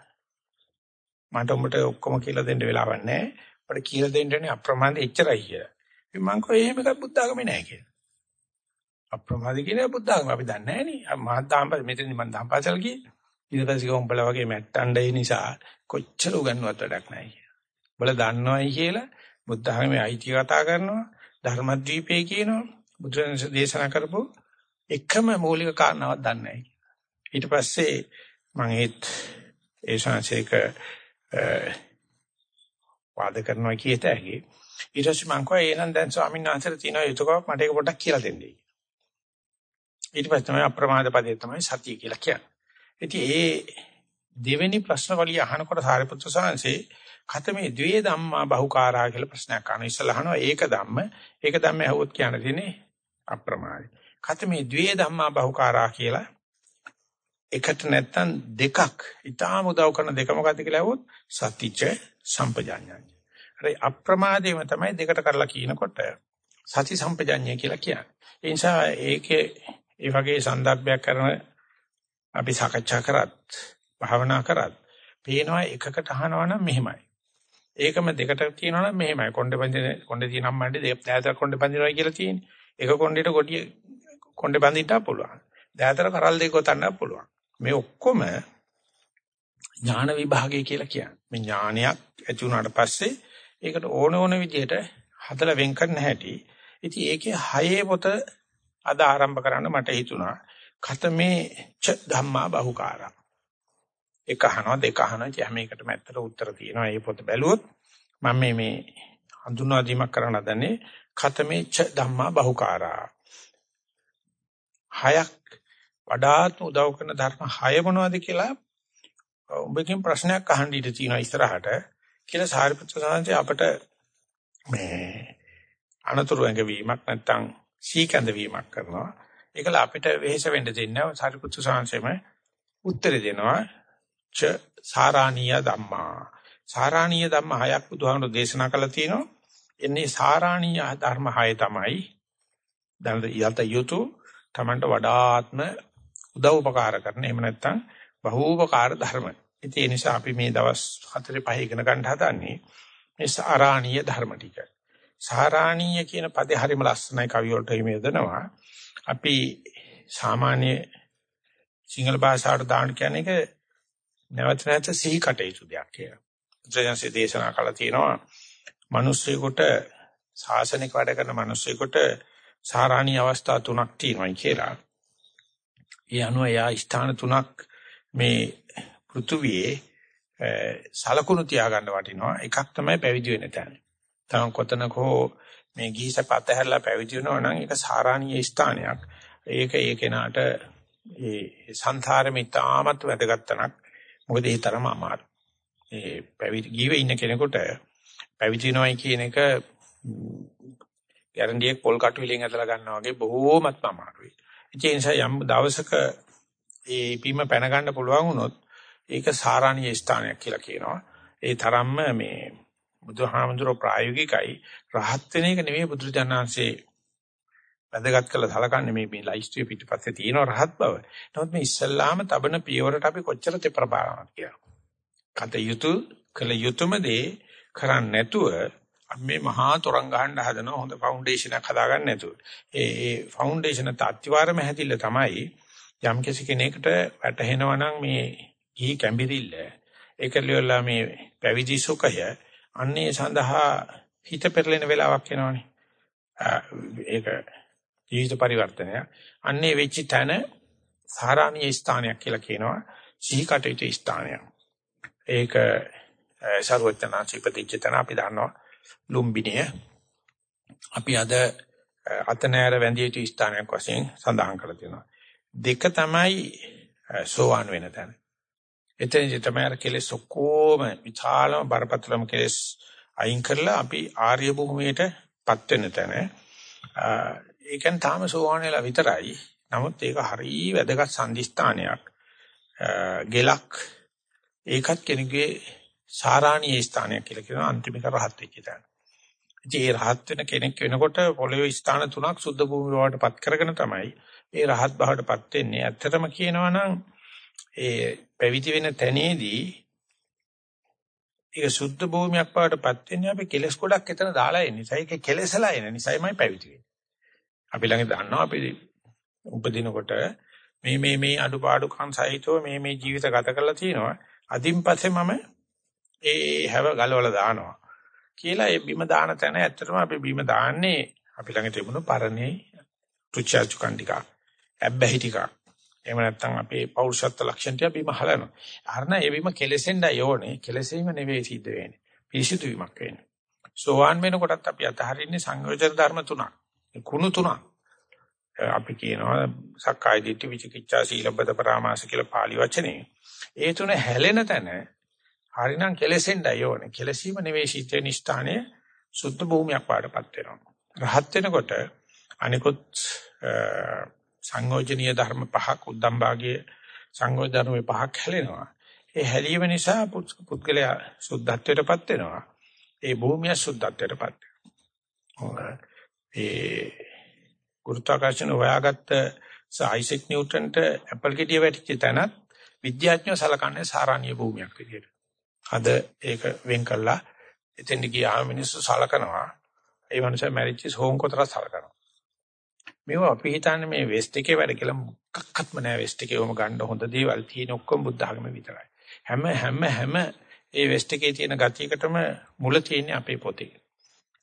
මට උඹට ඔක්කොම කියලා දෙන්න වෙලාවක් නැහැ. මට කියලා දෙන්නනේ අප්‍රමාද එච්චරයි කියලා. ඉතින් මං කෝ එහෙම එකක් බුද්ධ ආගමේ නැහැ කියලා. අප්‍රමාද කියන බුද්ධ ආගම අපි දන්නේ නැහැ නේ. මහත් දාම්පස මෙතන මම දාම්පසල් ගියේ. ඊට පස්සේ උඹලා වගේ මැට්ටණ්ඩේ නිසා කොච්චර උගන්වුවත් වැඩක් නැහැ කියලා. උඹලා දන්නවයි කියලා බුද්ධ ධර්මයේ අයිති කතා කරනවා ධර්මද්වීපේ කියනවා බුදුරජාණන් දේශනා කරපු එකම මූලික කාරණාවක් දන්නේ නැහැ. ඊට පස්සේ මම ඒත් ඒ ශාංශයක වාද කරනවා කියත හැකි. ඊට පස්සේ මම කිව්වා එහෙනම් දැන් ස්වාමීන් වහන්සේට තියෙන යුතුයකමක් මට ඒක පොඩ්ඩක් කියලා දෙන්නයි. ඊට පස්සේ තමයි අප්‍රමාද පදේ තමයි සතිය කියලා කියන්නේ. ඉතින් ඒ දෙවෙනි ප්‍රශ්න වලිය අහනකොට සාරිපුත්‍ර සාංශේ ඛතමේ ද්වේ ධම්මා බහුකාරා කියලා ප්‍රශ්නයක් අහන ඉස්සලා අහනවා ඒක ධම්ම ඒක ධම්ම ඇහුවොත් කියන්න තියෙන්නේ අප්‍රමාදී. ඛතමේ ද්වේ ධම්මා බහුකාරා කියලා එකට නැත්තම් දෙකක් ඊටාම උදව් කරන දෙක මොකද්ද කියලා ඇහුවොත් සතිච සම්පජාඤ්ඤය. හරි අප්‍රමාදේම තමයි දෙකට කරලා කියනකොට සති සම්පජාඤ්ඤය කියලා කියන්නේ. ඒ නිසා ඒකේ ඒ වගේ සන්දර්භයක් කරන අපි සාකච්ඡා කරත් භාවනා කරත් පේනවා එකකට අහනවා නම් මෙහෙමයි. ඒකම දෙකට කියනවා නම් මෙහෙමයි. කොණ්ඩේ බඳින කොණ්ඩේ තියෙන අම්මන්ට දෑතර කොණ්ඩේ බඳිනවා කියලා තියෙන්නේ. එක කොණ්ඩේට කොටිය කොණ්ඩේ බඳින්නත් පුළුවන්. දෑතර කරල් දෙක ගොතන්නත් පුළුවන්. මේ ඔක්කොම ඥාන විභාගය කියලා කියන්නේ. මේ ඥානයක් ඇති වුණාට පස්සේ ඒකට ඕන ඕන විදිහට හදලා වෙන් කරන්න හැටි. ඉතින් ඒකේ හයේ පොත අද ආරම්භ කරන්න මට හිතුණා. කතමේ ච ධම්මා බහුකාරා. එක අහනවා දෙක අහනවා කිය හැම එකටම ඇත්තට උත්තර තියෙනවා. මේ පොත බැලුවොත් මම මේ මේ හඳුන්වා දීමක් කරන්න හදන්නේ කතමේ ච ධම්මා බහුකාරා. හයක් වඩාත් උදව් කරන ධර්ම හය මොනවද කියලා ඔබකින් ප්‍රශ්නයක් අහන්න ඉඩ තියෙනවා ඉස්සරහට කියලා සාරිපුත්‍ර සාන්තේ අපට මේ අනතුරු ඇඟවීමක් නැත්තම් සීකඳ වීමක් කරනවා. ඒකල අපිට වෙහෙස වෙන්න දෙන්නේ සාරිපුත්‍ර සාංශෙම උත්තර දෙනවා ච සාරාණීය ධම්මා. සාරාණීය ධම්ම හයක් බුදුහාමුදුරේ දේශනා කළා තියෙනවා. එන්නේ සාරාණීය ධර්ම හය තමයි දැන් යත යුතු තමන්ට වඩාත්ම උදව් උපකාර කරන එහෙම නැත්නම් බහූපකාර ධර්ම. ඉතින් ඒ නිසා අපි මේ දවස් 4 5 ඉගෙන ගන්න හදන්නේ මේ සාරාණීය ධර්ම ටික. සාරාණීය කියන පදේ හරිම ලස්සනයි කවි වලට හිම යදනවා. අපි සාමාන්‍ය සිංහල භාෂාවට දාන්න කියන්නේ ඒක නැවත නැවත සිහි කටයුතු දෙයක් කියලා. බුදුසසුනේ දේශනා කළා තියෙනවා මිනිස්සෙකුට ශාසනික වැඩ කරන මිනිස්සෙකුට සාරාණීය අවස්ථා තුනක් තියෙනවා කියලා. ඒ අනුව යා ස්ථාන තුනක් මේ පෘථුවියේ සලකුණු තියාගන්න වටිනවා. එකක් තමයි පැවිදි වෙන තැන. තම කොතනක හෝ මේ ගිහිසප අතහැරලා පැවිදි වෙනවා නම් ඒක සාරාණීය ස්ථානයක්. ඒක ඒ කෙනාට ඒ සංසාරෙම ඉතාමත් වැදගත් තැනක්. මොකද ඒ තරම අමාරු. ඒ පැවිදි ගිහිව ඉන්න කෙනෙකුට පැවිදි වෙනවයි කියන එක ගැරන්ඩියක් පොල් කටු විලෙන් ඇදලා ගන්නවා වගේ බොහෝමත්ම අමාරුයි. ඒ නිසා යම් දවසක ඒ බීම පැන ගන්න පුළුවන් වුණොත් ඒක සාරාණීය ස්ථානයක් කියලා කියනවා. ඒ තරම්ම මේ බුදුහාමුදුරුවෝ ප්‍රායෝගිකයි රහත් වෙන එක නෙමෙයි බුදුරජාණන්සේ වැදගත් කළ සලකන්නේ මේ මේ ලයිස්ට්ුවේ පිටිපස්සේ තියෙන රහත් බව. නමුත් මේ ඉස්සල්ලාම තබන පියවරට අපි කොච්චර තෙපර බලනවා කියලා. කත යුතු කළ යුතුම දේ කරන්නේ නැතුව මේ මහා තොරන් ගහන්න හදන හොඳ ෆවුන්ඩේෂන් එකක් හදාගන්න නැතුව. ඒ ඒ ෆවුන්ඩේෂන තාත්විවරම හැදිල්ල තමයි යම් කෙනෙකුට වැටහෙනවා නම් මේ ගිහි කැම්බිරිල්ල ඒකලියලා මේ පැවිදි සුඛය අන්නේ සඳහා හිත පෙරලෙන වෙලාවක් එනවනේ. ඒක ජීවිත පරිවර්තනය. අන්නේ වෙච්ච තැන සාරාණීය ස්ථානයක් කියලා කියනවා. සිහි කටයුතු ස්ථානයක්. ඒක සර්වඥාචි ප්‍රතිචේතන අපි දන්නවා ලුම්බිනිය. අපි අද අතනෑර වැඳිය යුතු ස්ථානයක් වශයෙන් සඳහන් කරලා තියෙනවා. දෙක තමයි සෝවාන් වෙන තැන. එතනදි තමයි අර කෙලෙස් ඔක්කොම විචාලම බරපතලම කෙලෙස් අයින් කරලා අපි ආර්ය භූමියටපත් වෙන තැන. ඒකෙන් තාම සෝවාන් වෙලා විතරයි. නමුත් ඒක හරිය වැදගත් සම්දිස්ථානයක්. ගෙලක් ඒකත් කෙනෙකුගේ සාරාණීය ස්ථානයක් කියලා කියනවා අන්තිමක රහත් වෙච්ච තැන. ඉතින් ඒ රහත් වෙන කෙනෙක් වෙනකොට පොළවේ ස්ථාන තුනක් සුද්ධ භූමිය බවට පත් කරගෙන තමයි ඒ රහත් බවට පත් වෙන්නේ. ඇත්තටම කියනවා නම් ඒ පැවිදි වෙන තැනේදී ඒක සුද්ධ භූමියක් බවටපත් වෙන්නේ අපි කෙලස් ගොඩක් එතන දාලා එන්නේ. ඒක කෙලසලා එන නිසායිමයි පැවිදි වෙන්නේ. අපි ළඟ දන්නවා අපි උපදිනකොට මේ මේ මේ අඩුපාඩුකම් සහිතව මේ මේ ජීවිත ගත කරලා තිනවා. අදින් පස්සේ මම ඒ හැව ගලවලා දානවා. කියලා ඒ බිම දාන තැන ඇත්තටම අපි බිම දාන්නේ අපි ළඟ තිබුණු පරණේ තුචාචුකන් ටික. ඇබ්බැහි ටික. එහෙම නැත්නම් අපේ පෞරුෂත්ව ලක්ෂණ ටික බිම හලනවා. අරන ඒ බිම කෙලෙසෙන්ඩයි ඕනේ. කෙලෙසීම නෙවෙයි සිද්ධ වෙන්නේ. පිරිසිදු වීමක් වෙන්නේ. සෝවාන් වෙනකොටත් අපි අතහරින්නේ සංයෝජන ධර්ම තුනක්. කුණු තුනක්. අපි කියනවා සක්කාය දිට්ඨි විචිකිච්ඡා සීලබ්බත පරාමාස කියලා pāli වචනේ. ඒ තුන හැලෙන තැන හරිනම් කෙලෙසෙන්ඩයි ඕනේ. කෙලසීම නෙවෙයි සිත්තේ නිස්ථානය සුද්ධ භූමියක් පාඩපත් වෙනවා. රහත් වෙනකොට අනිකුත් සංයෝජනීය ධර්ම පහක් උද්දම් භාගයේ සංයෝජන ධර්ම පහක් හැලෙනවා. ඒ හැලීම නිසා පුද්ගලයා සුද්ධත්වයටපත් වෙනවා. ඒ භූමිය සුද්ධත්වයටපත් වෙනවා. ඒ ගුරුත්වාකර්ෂණ හොයාගත්ත සයිසෙක් නිව්ටන්ට ඇපල් ගෙඩිය වැටිච්ච තැනත් විද්‍යාඥයෝ සලකන්නේ සාරාණීය භූමියක් විදියට. අද ඒක වෙන් කළා එතෙන්ට ගියාම මිනිස්සු සලකනවා. ඒ මනුස්සයා මැරිච්ච හෝම් කොටර සලකනවා. මේවා අපි හිතන්නේ මේ වෙස්ට් එකේ වැඩ කියලා මොකක්වත්ම නෑ වෙස්ට් එකේවම ගන්න හොඳ දේවල් තියෙන ඔක්කොම බුද්ධ ආගම විතරයි. හැම හැම හැම ඒ වෙස්ට් එකේ තියෙන ගතියකටම මුල තියෙන්නේ අපේ පොතේ.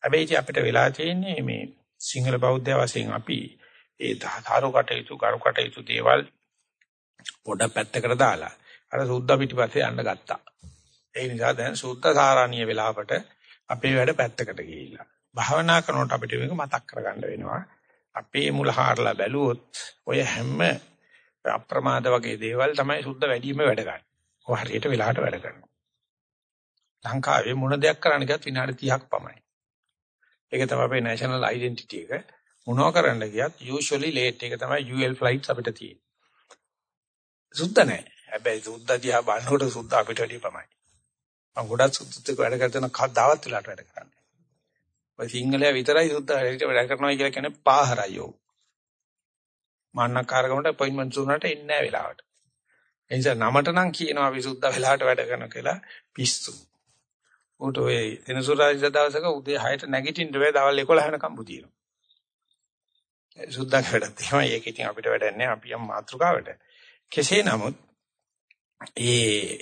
හැබැයි අපිට වෙලා තියෙන්නේ මේ සිංහල බෞද්ධ වශයෙන් අපි ඒ ධාරු කටයුතු කරු කටයුතු දේවල් පොඩ පැත්තකට දාලා අර සුද්ධ පිටිපස්සේ යන්න ගත්තා. ඒ නිසා දැන් සුද්ධ සාරාණීය වෙලාවට අපේ වැඩ පැත්තකට ගිහිල්ලා. භාවනා කරනකොට අපිට මේක මතක් කරගන්න වෙනවා. අපේ මුල හාරලා බැලුවොත් ඔය හැම අප්‍රමාද වගේ දේවල් තමයි සුද්ධ වැඩිම වැඩ ගන්න. ඔය හරියට වෙලාවට වැඩ කරනවා. ලංකාවේ මොන දෙයක් කරන්න ගියත් විනාඩි 30ක් පමණයි. ඒක තමයි අපේ national identity එක. මොනවා කරන්න ගියත් usually late එක තමයි UL flights අපිට තියෙන්නේ. සුද්ධ නැහැ. හැබැයි සුද්ධ දිහා බලනකොට සුද්ධ අපිට වැඩි පමණයි. මම ගොඩක් සුද්ධත් එක්ක වැඩ කරන කවදාවත් වෙලාවට වැඩ කරන්නේ. ඔය සිංහලයා විතරයි සුද්ධ වැඩ වැඩ කරනවා කියලා කියන්නේ පාහරයෝ. මාන්නකාරකමට අපොයින්ට්මන්ට්ස් උනාට එන්නේ නැහැ වෙලාවට. ඒ නිසා නමට නම් කියනවා අපි සුද්ධ වෙලාවට වැඩ කරන කියලා පිස්සු. උට ඔය දිනසුරාජ දවසක උදේ 6ට නැගිටින්න බෑ දවල් 11 වෙනකම් බුදිනවා. සුද්ධක් වැඩක් තමයි ඒක ඉතින් අපිට වැඩක් නැහැ අපි යම් මාත්‍රකාවට. කෙසේ නමුත් ඒ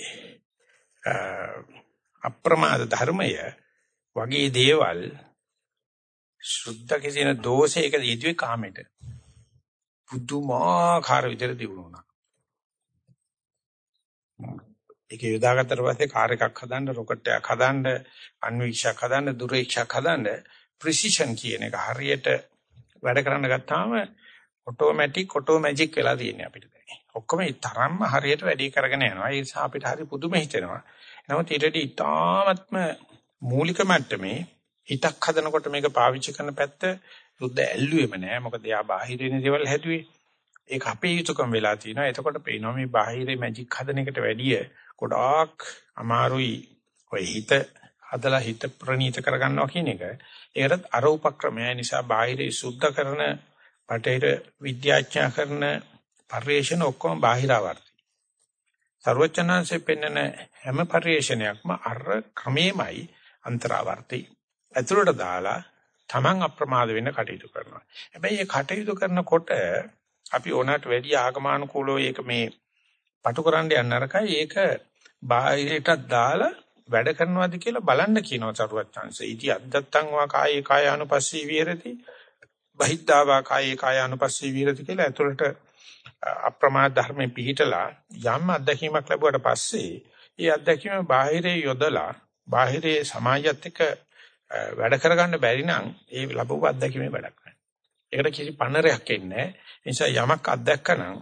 අප්‍රමාද ධර්මය වගේ දේවල් සුද්ධ කිසින දෝෂයක දීදුවේ කාමෙට. පුදුමාකාර විදිහට දිනුනා. ඒක යොදාගත්තට පස්සේ කාර් එකක් හදන්න, රොකට් එකක් හදන්න, අන්වීක්ෂයක් හදන්න, දුරීක්ෂයක් හදන්න ප්‍රිසිෂන් කියන එක හරියට වැඩ කරන්න ගත්තාම ඔටෝමැටික් ඔටෝ මැජික් වෙලා තියෙන්නේ අපිට දැන්. ඔක්කොම ඒ තරම්ම හරියට වැඩි කරගෙන යනවා. ඒ නිසා අපිට හරි පුදුම හිතෙනවා. නමුත් ඊටදී ඉතාමත්ම මූලික මට්ටමේ හිතක් හදනකොට මේක පාවිච්චි කරන පැත්ත සුද්ධ ඇල්ලුවේම නෑ. මොකද යා බාහිරින් දේවල් හැදුවේ. ඒක අපේ යුතුයකම වෙලා තියෙනවා. එතකොට පේනවා මේ බාහිරේ මැජික් හදන එකට වැඩිය ගොඩාක් අමාරුයි ඔය හිත හදලා හිත ප්‍රනීත කරගන්නවා කියන එක. ඒකටත් අර උපක්‍රමය නිසා බාහිරේ සුද්ධ කරන බටහිර විද්‍යාඥා කරන පරිශ්‍රණ ඔක්කොම බාහිරාවර්ති. ਸਰවචනංශයෙන් පෙන්වන හැම පරිශ්‍රණයක්ම අර ක්‍රමෙමයි අන්තරාවර්ති. ඇතුළට දාලා Taman අප්‍රමාද වෙන්න කටයුතු කරනවා. හැබැයි මේ කටයුතු කරනකොට අපි ඕනට වැඩි ආගමානුකූලව ඒක මේ පටු කරන්න යන්න අරකයි ඒක බාහිරටත් දාලා වැඩ කරනවාද කියලා බලන්න කියනවා චරුවත් chance. ඉති අද්දත්තං වා කායේ කායානුපස්සී විහෙරති. බහිද්ධා වා කායේ කායානුපස්සී විහෙරති කියලා ඇතුළට අප්‍රමාද ධර්මෙ පිහිටලා යම් අත්දැකීමක් ලැබුවට පස්සේ ඒ අත්දැකීම බාහිරේ යොදලා බාහිරේ සමාජයත් එක්ක වැඩ කරගන්න බැරි නම් ඒ ලැබුව අත්දැකීමේ වැඩක් නැහැ. ඒකට කිසි පන්නරයක් එන්නේ නැහැ. ඒ නිසා යමක් අත්දැකනනම්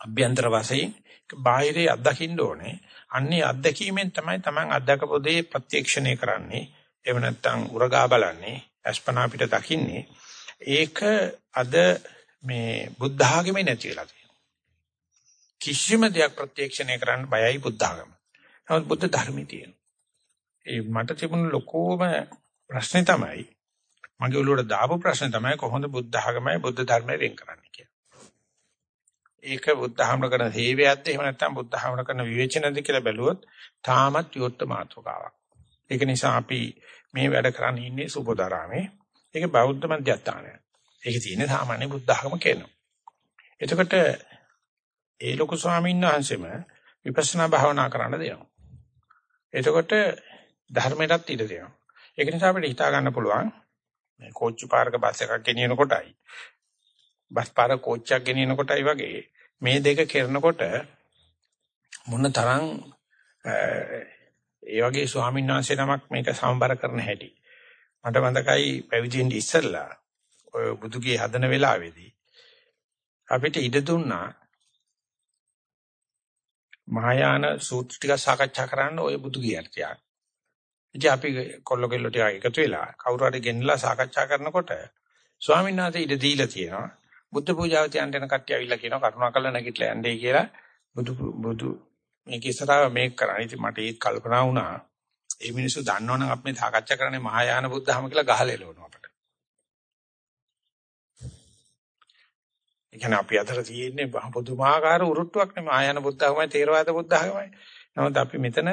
අභ්‍යන්තර වශයෙන් බාහිරේ අත්දකින්න ඕනේ. අන්නේ අත්දැකීමෙන් තමයි Taman අත්දකපු දේ ප්‍රත්‍යක්ෂණය කරන්නේ. එහෙම නැත්නම් උරගා බලන්නේ, අස්පනා පිට දකින්නේ. ඒක අද මේ බුද්ධ ආගමේ නැති වෙලා තියෙනවා. කිසිම දෙයක් ප්‍රත්‍යක්ෂණය කරන්න බයයි බුද්ධ ආගම. නමුත් බුද්ධ ධර්මයේ තියෙනවා. ඒ මට තිබුණු ලොකෝම ප්‍රශ්නේ තමයි මගේ ඔළුවට දාපු ප්‍රශ්නේ තමයි කොහොමද බුද්ධ ආගමයි බුද්ධ ධර්මය වෙන් කරන්නේ කියලා. ඒක බුද්ධ ආගම කරන හේවයක්ද එහෙම නැත්නම් බුද්ධ ආගම කරන විවේචනද කියලා බැලුවොත් තාමත් යොත් මාතෘකාවක්. ඒක නිසා අපි මේ වැඩ කරන්න ඉන්නේ සුබෝධාරාමේ. ඒක බෞද්ධ මධ්‍යස්ථානය. ඒක තියෙන්නේ සාමාන්‍ය බුද්ධ ආගම කියනවා. එතකොට ඒ ලොකු ස්වාමීන් වහන්සේම විපස්සනා භාවනා කරන්න දෙනවා. එතකොට ධර්මයටත් ඉඩ දෙනවා. ඒක නිසා අපිට හිතා ගන්න පුළුවන් මේ කෝච්චි පාරක බස් එකක් ගෙනියන කොටයි බස් පාර කෝච්චියක් ගෙනියන කොටයි වගේ මේ දෙක කරනකොට මොන තරම් ඒ වගේ ස්වාමීන් වහන්සේ නමක් මේක සමබර කරන හැටි මට මතකයි පැවිදෙන්න ඉස්සෙල්ලා ඔය බුදුගේ හදන වෙලාවේදී අපිට ඉඩ දුන්නා මහායාන සූත්‍ර ටික සාකච්ඡා කරන්න ඔය බුදුගේ අර්ථය. ඉතින් අපි කොල්ල කෙල්ල ටික එකතු වෙලා කවුරු හරි ගෙන්නලා සාකච්ඡා කරනකොට ස්වාමීන් වහන්සේ ඉඳ දීලා තියෙනවා. බුද්ධ පූජාව තියන්න යන කට්ටිය ඇවිල්ලා කියනවා කරුණාකරලා නැගිටලා යන්නේ කියලා බුදු බුදු මේක ඉස්සරහා මේක කරා. ඉතින් මට ඒක කල්පනා වුණා. ඒ මිනිස්සු දන්නවනම් අපි මේ සාකච්ඡා කරන්නේ මහායාන බුද්ධහම කියලා ගහලා එලවනවා අපට. ඒ කියන්නේ අපි අතර තියෙන්නේ පුදුමාකාර උරුට්ටුවක් නේ මහායාන බුද්ධහමයි තේරවාද බුද්ධහමයි. නමුත් අපි මෙතන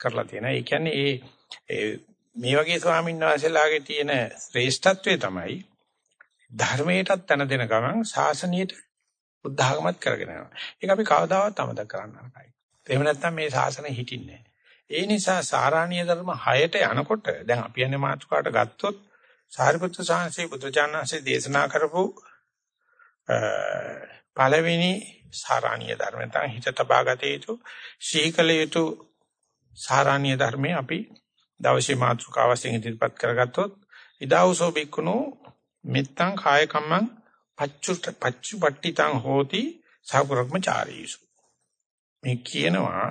කරලා තියෙනවා. ඒ කියන්නේ ඒ මේ වගේ ස්වාමීන් වහන්සේලාගේ තියෙන ශ්‍රේෂ්ඨත්වය තමයි ධර්මයටත් තන දෙන ගමන් ශාසනීයට බුද්ධ ආගමත් කරගෙන යනවා. ඒක අපි කවදාවත් අමතක කරන්න නරකයි. එහෙම නැත්නම් මේ ශාසනය හිටින්නේ ඒ නිසා සාරාණීය ධර්ම 6ට යනකොට දැන් අපි යන්නේ මාතෘකාට ගත්තොත් සාරිපුත්‍ර සාංශේ බුදුචානන්සේ දේශනා කරපු පළවෙනි සාරාණීය ධර්ම නැත්නම් හිත තබාගත යුතු සීකල යුතු සාරාණීය ධර්මයේ අපි දවසේ මාතෘකාව වශයෙන් ඉදිරිපත් කරගත්තොත් ඉදාවසෝ බික්කුණෝ මෙත්තං කාය කම්මං පච්චුට පච්චුපට්ඨිතං හෝති සාකුරක්මචාරීසු මේ කියනවා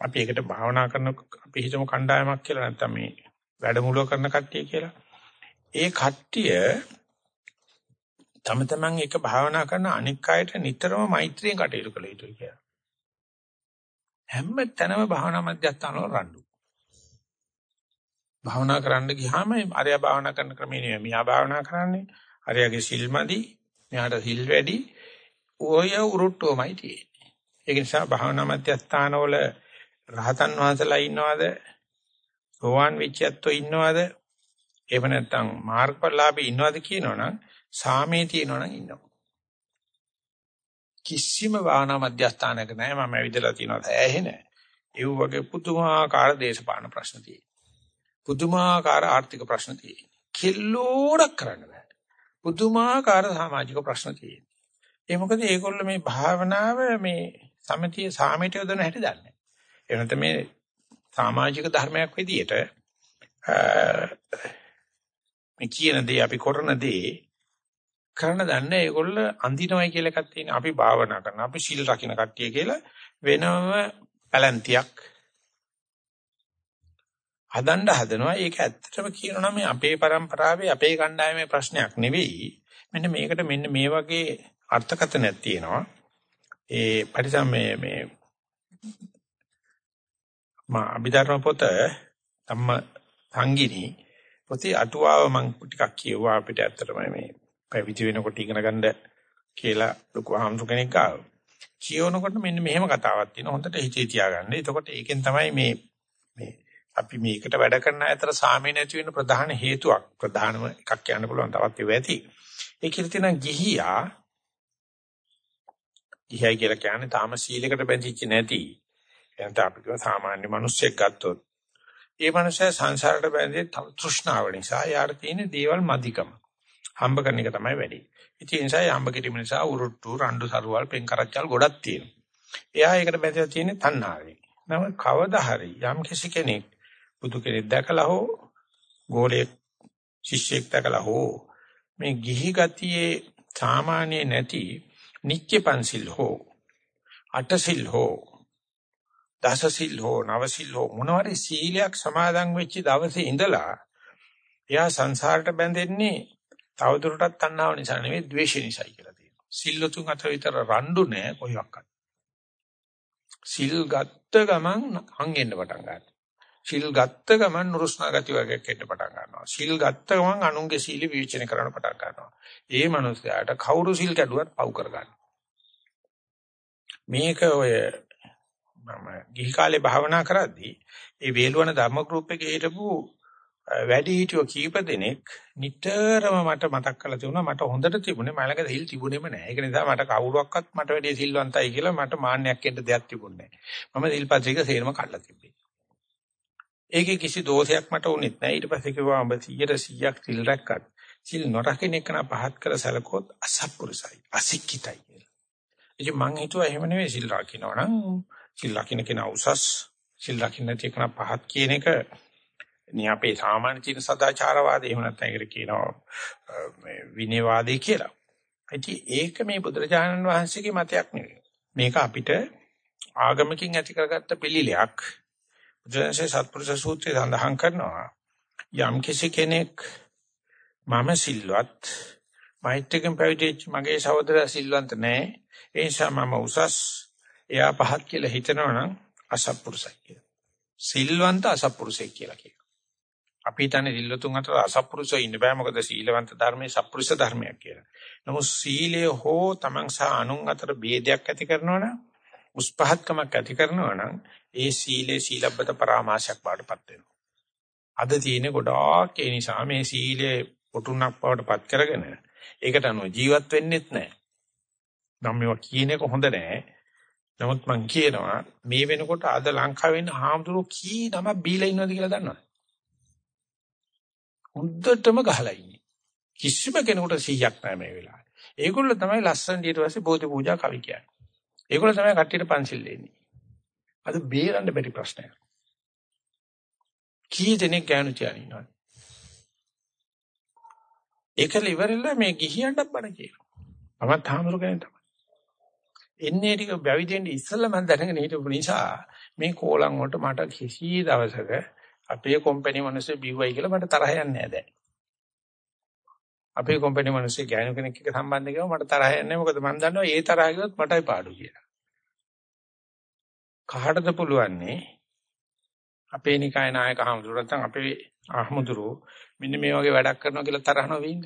අපි ඒකට භාවනා කරන අපි හිතමු කණ්ඩායමක් කියලා නැත්නම් මේ වැඩමුළුව කරන කට්ටිය කියලා. ඒ කට්ටිය තම තමන් එක භාවනා කරන අනික් අයට නිතරම මෛත්‍රියෙන් කටයුතු කළ යුතුයි කියලා හැම තැනම භාවනා මධ්‍යස්ථාන වල රණ්ඩු. භාවනා කරන්න ගියාම අරයා භාවනා කරන ක්‍රමේ නෙමෙයි මෙයා භාවනා කරන්නේ. අරයාගේ සිල්මදි, මෙයාට සිල් වැඩි. ඔය උරුට්ටෝමයි තියෙන්නේ. ඒ නිසා භාවනා මධ්‍යස්ථාන වල රහතන් වහන්සේලා ඉන්නවද? සෝවාන් වෙච්චයත්ෝ ඉන්නවද? එහෙම නැත්නම් මාර්ගඵලලාභී ඉන්නවද කියනවනම් සාමේ තියෙනවනම් ඉන්නවා. කිසිම වාහන මධ්‍යස්ථානයක නැහැ මම ඇවිදලා තියෙනවා ඇහෙන. ඒ වගේ පුදුමාකාර දේශපාලන ප්‍රශ්න තියෙනවා. පුදුමාකාර ආර්ථික ප්‍රශ්න තියෙනවා. කිල්ලෝඩක් කරන්න බෑ. පුදුමාකාර සමාජික ප්‍රශ්න තියෙනවා. ඒ මොකද මේගොල්ලෝ මේ භාවනාව මේ සමතිය සාමිත යොදන හැටි දන්නේ. ඒ නැත්නම් මේ සමාජික ධර්මයක් විදියට මේ කියන දේ අපි කරන දේ කරන්න දන්නේ ඒගොල්ල අඳිනවයි කියලා එකක් තියෙන. අපි භාවනා කරන අපි සීල් රකින්න කට්ටිය කියලා වෙනම පැලැන්තියක් හදන්න හදනවා. ඒක ඇත්තටම කියනවා මේ අපේ પરම්පරාවේ අපේ කණ්ඩායමේ ප්‍රශ්නයක් නෙවෙයි. මෙන්න මේකට මෙන්න මේ වගේ අර්ථකථනයක් තියෙනවා. ඒ පරිසම් මේ මේ මා අභිධර්ම පොත ධම්ම සංගිනී පොතේ අටුවාව මම ටිකක් කියුවා අපිට ඇත්තටම මේ පැවිදි වෙනකොට ඉගෙන ගන්න කියලා ලොකු ආම්සු කෙනෙක් ආවා. කියවනකොට මෙන්න මෙහෙම කතාවක් තියෙනවා. හොඳට හිතේ තියාගන්න. එතකොට ඒකෙන් තමයි මේ මේ අපි මේකට වැඩ කරන අතර සාමය නැති වෙන ප්‍රධාන හේතුවක් ප්‍රධානම එකක් කියන්න පුළුවන් තවත් ඒවා ඇති. ඒ කියලා තියෙන ගිහියා ගිහියයි කියලා කියන්නේ තාම සීලයකට බැඳිච්ච නැති. එතන අපි කියව සාමාන්‍ය මිනිස්සෙක් ගත්තොත් ඒ මනුස්සයා සංසාරයට බැඳී තෘෂ්ණාව නිසා යාට තියෙන දේවල් මදිකම. හම්බ කරන එක තමයි වැඩි. ඉතින් ඒ නිසා හම්බ කිරීම නිසා උරුට්ටු රණ්ඩු සරුවල් පෙන් කරච්චල් ගොඩක් තියෙනවා. එයා ඒකට බැඳලා තියෙන්නේ තණ්හාවෙන්. නම කවදා හරි යම් කිසි කෙනෙක් බුදු කෙනෙක් දැකලා හෝ ගෝලයේ ශිෂ්‍යෙක් දැකලා හෝ මේ ගිහි ගතියේ සාමාන්‍ය නැති නිත්‍ය පන්සිල් හෝ අටසිල් හෝ දසසිල් හෝ නවසිල් හෝ මොනවාරි සීලයක් සමාදන් වෙච්ච දවසේ ඉඳලා එයා සංසාරට බැඳෙන්නේ තවදුරටත් තණ්හාව නිසා නෙවෙයි ද්වේෂය නිසායි කියලා තියෙනවා. සිල්ලුතුන් අතර විතර රණ්ඩු නෑ කොයිවක්වත්. සිල් ගත්ත ගමන් හංගෙන්න පටන් ගන්නවා. සිල් ගත්ත ගමන් නුරුස්නා ගති වර්ගයක් එන්න පටන් ගන්නවා. සිල් ගත්ත ගමන් අනුන්ගේ සීල විචින කරන්න පටන් ගන්නවා. ඒ මනුස්සයාට කවුරු සිල් කැඩුවත් පව් කරගන්න. මේක ඔය මම ගිහි කාලේ භාවනා කරද්දී ඒ වේලවන ධර්ම ගෲප් එකේ හිටපු වැඩි හිටියෝ කීප දෙනෙක් නිතරම මට මතක් කරලා තිබුණා මට හොඳට තිබුණේ මලක දෙහිල් තිබුණේම නැහැ. ඒක නිසා මට කවුරුවක්වත් මට වැඩි සිල්වන්තයි කියලා මට මාන්නයක් එන්න දෙයක් තිබුණේ නැහැ. මම සිල්පත්‍රික සේරම කඩලා තිබ්බේ. ඒකේ කිසි දෝෂයක් මට වුණෙත් නැහැ. ඊට පස්සේ කිව්වා ඔබ 100ක් සිල් රැක්කත් සිල් නොරකින්න එක නා පහත් කර සැලකුවොත් අසත්පුරුසයි, අසික්කිතයි කියලා. ඉතින් මං හිතුවා එහෙම නෙවෙයි සිල් රකින්නවනම් සිල් රකින්න කෙනා උසස් සිල් රකින්න නැති කෙනා පහත් කියන එක නිය අපේ සාමාන්‍ය චීන සදාචාරවාදී එහෙම නැත්නම් ඒකට කියනවා මේ විනයවාදී කියලා. ඉතින් ඒක මේ බුදුරජාණන් වහන්සේගේ මතයක් නෙවෙයි. මේක අපිට ආගමකින් ඇති කරගත්ත පිළිලයක්. බුදුරජාණන්සේ සත්පුරුෂ සූත්‍රය සඳහන් කරනවා. යම් කිසි කෙනෙක් මම සිල්වත් මෛත්‍රිකම් පැවිදිච්ච මගේ සහෝදරයා සිල්වන්ත නැහැ. ඒ නිසා මම උසස් එයා පහත් කියලා හිතනවනම් අසත්පුරුෂයි කියලා. සිල්වන්ත අසත්පුරුෂයි කියලා කියනවා. අපි හිතන්නේ සිල්වතුන් අතර අසත්පුරුෂය ඉන්න බෑ මොකද සීලවන්ත ධර්මයේ සත්පුරුෂ ධර්මයක් කියලා. නමුත් සීලය හෝ තමන් සහ අනුන් අතර ભેදයක් ඇති කරනවනම් උස්පහත්කමක් ඇති කරනවනම් ඒ සීලේ සීලබ්බත පරාමාශයක් බාටපත් වෙනවා. අද තියෙන ගොඩාක් ඒ නිසා මේ සීලේ පුතුණක් බවටපත් කරගෙන ඒකට අනුව ජීවත් වෙන්නෙත් නැහැ. නම් මේවා කියන එක හොඳ නැහැ. නමුත් මම කියනවා මේ වෙනකොට අද ලංකාවේ ඉන්න හාමුදුරුවෝ කී නම බීලා ඉන්නවද කියලා දන්නවද? හොඳටම ගහලා ඉන්නේ. කිසිම කෙනෙකුට 100ක් නැහැ මේ වෙලාවේ. ඒගොල්ලෝ තමයි ලස්සන ඊට පස්සේ බෝධි පූජා කවි කියන්නේ. ඒගොල්ලෝ තමයි කට්ටියට පන්සිල් දෙන්නේ. අද බේරන්න බැරි ප්‍රශ්නයක්. කී දෙනෙක් ගෑනු තියාගෙන ඉන්නවද? ඒකල ඉවරලා මේ ගිහියන්ට බණ කියනවා. මමත් හාමුදුරු කෙනෙක් තමයි. එන්නේ ටික බැවිදෙන්න ඉස්සෙල්ලා මම දැනගෙන හිටපු නිසා මේ කෝලම් වලට මට කිසි දවසක අපේ කම්පැනි මිනිස්සු බිව්වයි කියලා මට තරහ යන්නේ නැහැ දැන්. අපේ කම්පැනි මිනිස්සු ගෑනු කෙනෙක් එක්ක සම්බන්ධ කරගම මට තරහ යන්නේ නැහැ මොකද මම දන්නවා ඒ තරහ ගියොත් මටයි පාඩු කියලා. කහටද පුළුවන්නේ අපේ නිකාය නායක හමුදුර නැත්නම් අපේ අහමුදුරු මෙන්න මේ වගේ වැඩක් කරනවා කියලා තරහ නොවෙයිද?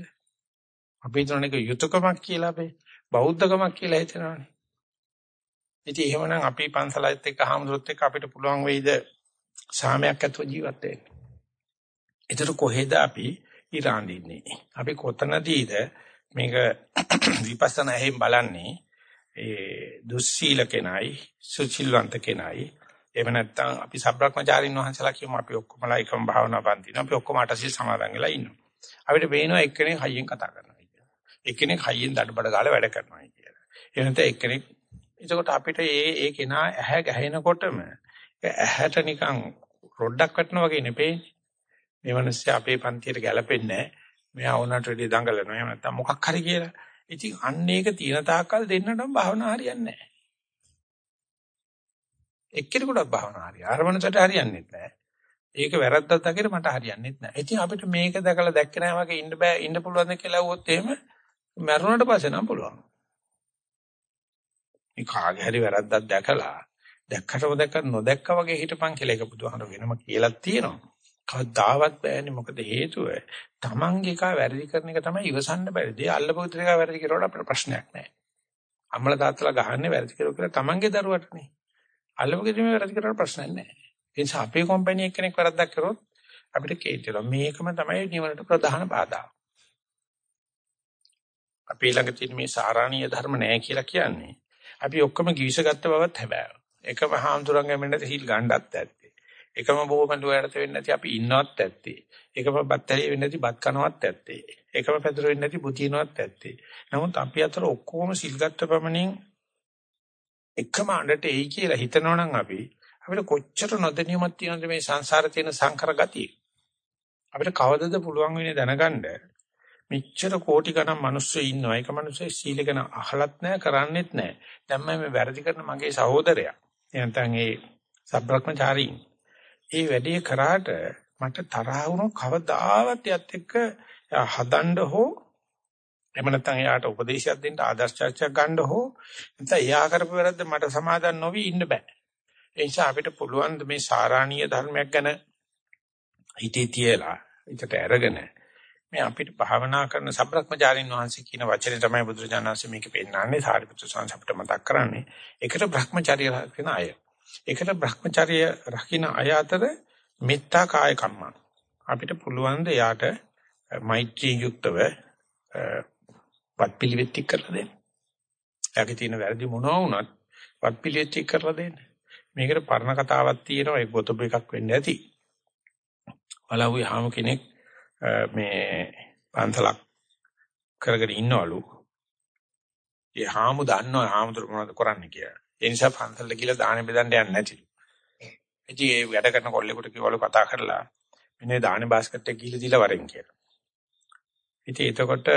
අපි හිතන එක යුතුයකමක් කියලා අපේ බෞද්ධකමක් කියලා හිතනවානේ. ඉතින් එහෙමනම් අපි පන්සලත් එක්ක අහමුදුරුත් එක්ක අපිට පුළුවන් වෙයිද සාමයක් ඇතුව ජීවත් වෙන්න. ඒතර කොහෙද අපි ඉරාන් ඉන්නේ? අපි කොතනදීද මේක විපස්සනා හැම බලන්නේ ඒ දුස්සීල කෙනයි සුචිල්වන්ත කෙනයි එහෙම නැත්නම් අපි සබ්‍රක්‍මචාරින් වහන්සලා කියමු අපි ඔක්කොමලා එකම භාවනා පන්තින අපි ඔක්කොම අටසිල් සමාදන් වෙලා ඉන්නවා. අපිට පේනවා එක්කෙනෙක් හයියෙන් කතා කරනවා කියලා. එක්කෙනෙක් හයියෙන් දඩබඩ ගාලා වැඩ කරනවා කියලා. එහෙම නැත්නම් එක්කෙනෙක් එතකොට අපිට ඒ ඒ කෙනා ඇහැ ගැහෙනකොටම ඇහැට නිකන් රොඩක් වටනවා වගේ නෙපෙන්නේ. මේ මිනිස්සු අපේ පන්තියට ගැලපෙන්නේ නැහැ. මෙයා වුණාට වැඩි දඟලනවා. එහෙම නැත්නම් මොකක් හරි කියලා. ඉතින් අන්න ඒක තියෙන තාක්කල් දෙන්නටම භාවනා හරියන්නේ නැහැ. එක්කෙනෙකුට භාවනා හරිය. අරමනසට හරියන්නේ නැහැ. ඒක වැරද්දක් දකින මට හරියන්නේ නැහැ. ඉතින් අපිට මේක දැකලා දැක්ක නැහැ වගේ ඉන්න බෑ ඉන්න පුළුවන්ද කියලා වුවොත් එහෙම මරුණට පස්සේ නම් පුළුවන්. මේ කාගේ හරි වැරද්දක් දැකලා දැක්කටම දැක්ක නොදැක්කා වගේ හිටපන් කියලා ඒක බුදුහාමර වෙනම කියලා තියෙනවා. කවදාවත් බෑනේ මොකද හේතුව තමන්ගේ එකා වැරදි කරන එක තමයි ඉවසන්න බැරි. දේ අල්ලපොත් එක වැරදි කරවට අපිට ප්‍රශ්නයක් නැහැ. අම්මලා තාත්තලා ගහන්නේ වැරදි කරුවා කියලා තමන්ගේ දරුවටනේ. අල්ලපොකේදී මේ වැරදි කරවට ප්‍රශ්නයක් නැහැ. ඒ නිසා අපේ කම්පැනි එක්කෙනෙක් වැරද්දක් කරොත් අපිට කේන්තිලා මේකම තමයි නිවනට ප්‍රධාන බාධා. අපි ළඟ තියෙන මේ සාරාණීය ධර්ම නැහැ කියලා කියන්නේ. අපි ඔක්කොම ගිවිසගත්ත බවත් හැබැයි. එකම හාමුදුරන්ගෙන් මෙන්නද හිල් ගණ්ඩත් ඇත්තේ. එකම බොහොමඬු වලට වෙන්නේ නැති අපි ඉන්නවත් ඇත්තේ. එකම බත්තරිය වෙන්නේ නැති බත් කනවත් ඇත්තේ. එකම පැදුර වෙන්නේ නැති බුතිනවත් ඇත්තේ. නමුත් අපි අතර ඔක්කොම සිල් ගත්ත පමණින් එකම අඬට එයි කියලා හිතනවනම් අපි අපිට කොච්චර නොදැනීමක් තියෙනවද මේ සංසාරේ තියෙන සංකර ගතිය. අපිට කවදද පුළුවන් වෙන්නේ දැනගන්න මෙච්චර කෝටි ගණන් මිනිස්සු ඉන්නවා. ඒක මිනිස්සු සීල ගැන අහලත් නැහැ, කරන්නෙත් නැහැ. දැන් මම වැරදි කරන මගේ සහෝදරයා නැත්නම් ඒ සබ්‍රක්‍මචාරීන් ඒ වැඩේ කරාට මට තරහ වුණොත් කවදාවත් යත් එක්ක හදන්න හෝ එහෙම නැත්නම් එයාට උපදේශයක් දෙන්න ආදර්ශයක් ගන්න හෝ නැත්නම් එයා කරපු වැරද්ද මට සමාදන් නොවි ඉන්න බෑ. ඒ නිසා අපිට පුළුවන් මේ සාරාණීය ධර්මයක් ගැන හිතේ තියලා හිතට අරගෙන මේ අපිට භාවනා කරන සබ්‍රක්‍මචාරින් වහන්සේ කියන වචනේ තමයි බුදුරජාණන් වහන්සේ මේක පෙන්නන්නේ සාරිපුත්‍ර ස්වාමීන් අපිට මතක් කරන්නේ. ඒකට භ්‍රමචාරිය රකින්න අය. ඒකට භ්‍රමචාරිය රකින්න අය අතර මෙත්තා කාය කම්ම. අපිට පුළුවන් ද යාට මෛත්‍රී යුක්තව වත්පිළිවෙත් කරලා දෙන්න. එයාගේ තියෙන වැරදි මොනවා වුණත් වත්පිළිවෙත් කරලා දෙන්න. මේකට පරණ කතාවක් තියෙනවා ඒක ගොතබ එකක් වෙන්න ඇති. වලව්වේ හාමු කෙනෙක් මේ පන්සලක් කරගෙන ඉන්නවලු. ඒ හාමු දන්නවා හාමුදුර මොනවද කරන්න කියලා. ඒ නිසා පන්සලට ගිහලා දාන බෙදන්න යන්නේ නැතිලු. ඉතින් ඒ වැඩ කරන කොල්ලෙකුට කිව්වලු කතා කරලා මෙන්න දාන බාස්කට් එක ගිහලා දීලා වරෙන් කියලා. ඉතින් එතකොට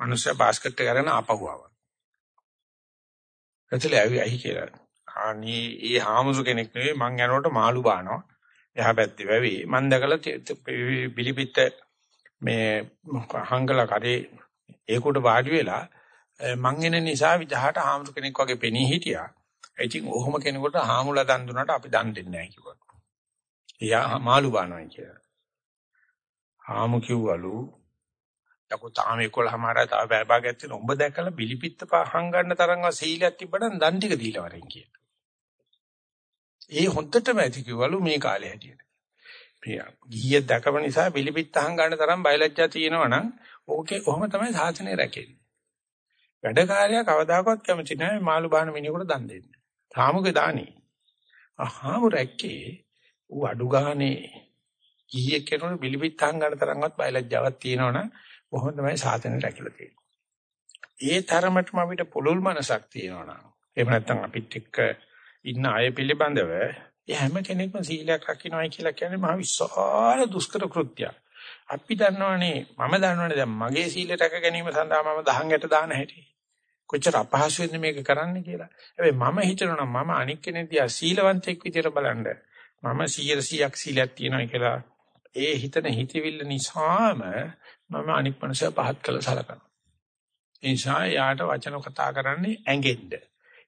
මනුස්සයා බාස්කට් එක අරගෙන ආපහු ආවා. එතල ඇවි ඇහි කියලා. අනේ ඒ හාමුදුර කෙනෙක් නෙවෙයි මං යනකොට මාළු බානවා. එහා පැත්තේ වැවි. මං දැකලා බිලිපිට මේ හංගලා කරේ ඒකට වාඩි වෙලා මං එන නිසා විදහාට හාමුදුර කෙනෙක් වගේ පෙනී හිටියා. ඉතින් ඔහොම කෙනෙකුට හාමුලා දන් දුන්නාට අපි දන් දෙන්නේ නැහැ කිව්වා. එයා මාළු බානවා කියලා. හාමු කිව්වලු යකෝ තාම 11 මාරයි තාම බෑ භාගයක් තියෙන උඹ දැකලා බිලිපිත්ත පහන් ගන්න තරම්ව සීලයක් තිබ්බනම් දන් ටික දීලා වරෙන් කියලා. ඒ හොන්දටම ඇති කිව්වලු මේ කාලේ හැටියට. මේ ගිහිය දැකම නිසා බිලිපිත්ත අහන් ගන්න තරම් බයලජ්ජා තියෙනවා නම් ඕකේ කොහොම තමයි සාසනය රැකෙන්නේ. වැඩකාරයා කවදාකවත් කැමති නැහැ මාළු බාන මිනිහෙකුට දන් දෙන්න. සාමුගේ දානේ. අහාමු රැක්කේ ඌ අඩු ගානේ ගිහියෙක් කෙනෙකුට බිලිපිත්ත අහන් ගන්න තරම්වත් බයලජ්ජාවක් තියෙනවනම් කොහොමද තමයි සාසනය රැකිලා තියෙන්නේ. ඒ තරමටම අපිට පුළුල් මනසක් තියෙනවා නම් එහෙම නැත්නම් අපිත් එක්ක ඉන්න අය පිළිබඳව ඒ හැම කෙනෙක්ම සීලයක් රකින්නයි කියලා කියන්නේ මහ විශාල දුෂ්කර කෘත්‍යයක්. අපි දන්නවනේ මම දන්නවනේ දැන් මගේ සීල රැක ගැනීම සඳහා මම දහංගට දාන හැටි. කොච්චර අපහසුද මේක කරන්න කියලා. හැබැයි මම හිතනවා මම අනික් කෙනෙක් දිහා සීලවන්තෙක් විදියට බලන්න. මම 100ක් සීලයක් තියනවා කියලා ඒ හිතන හිතවිල්ල නිසාම මම අනික් මනුස්සය පහත් කළ සලකනවා. ඒ නිසා යාට වචන කතා කරන්නේ ඇඟෙන්න,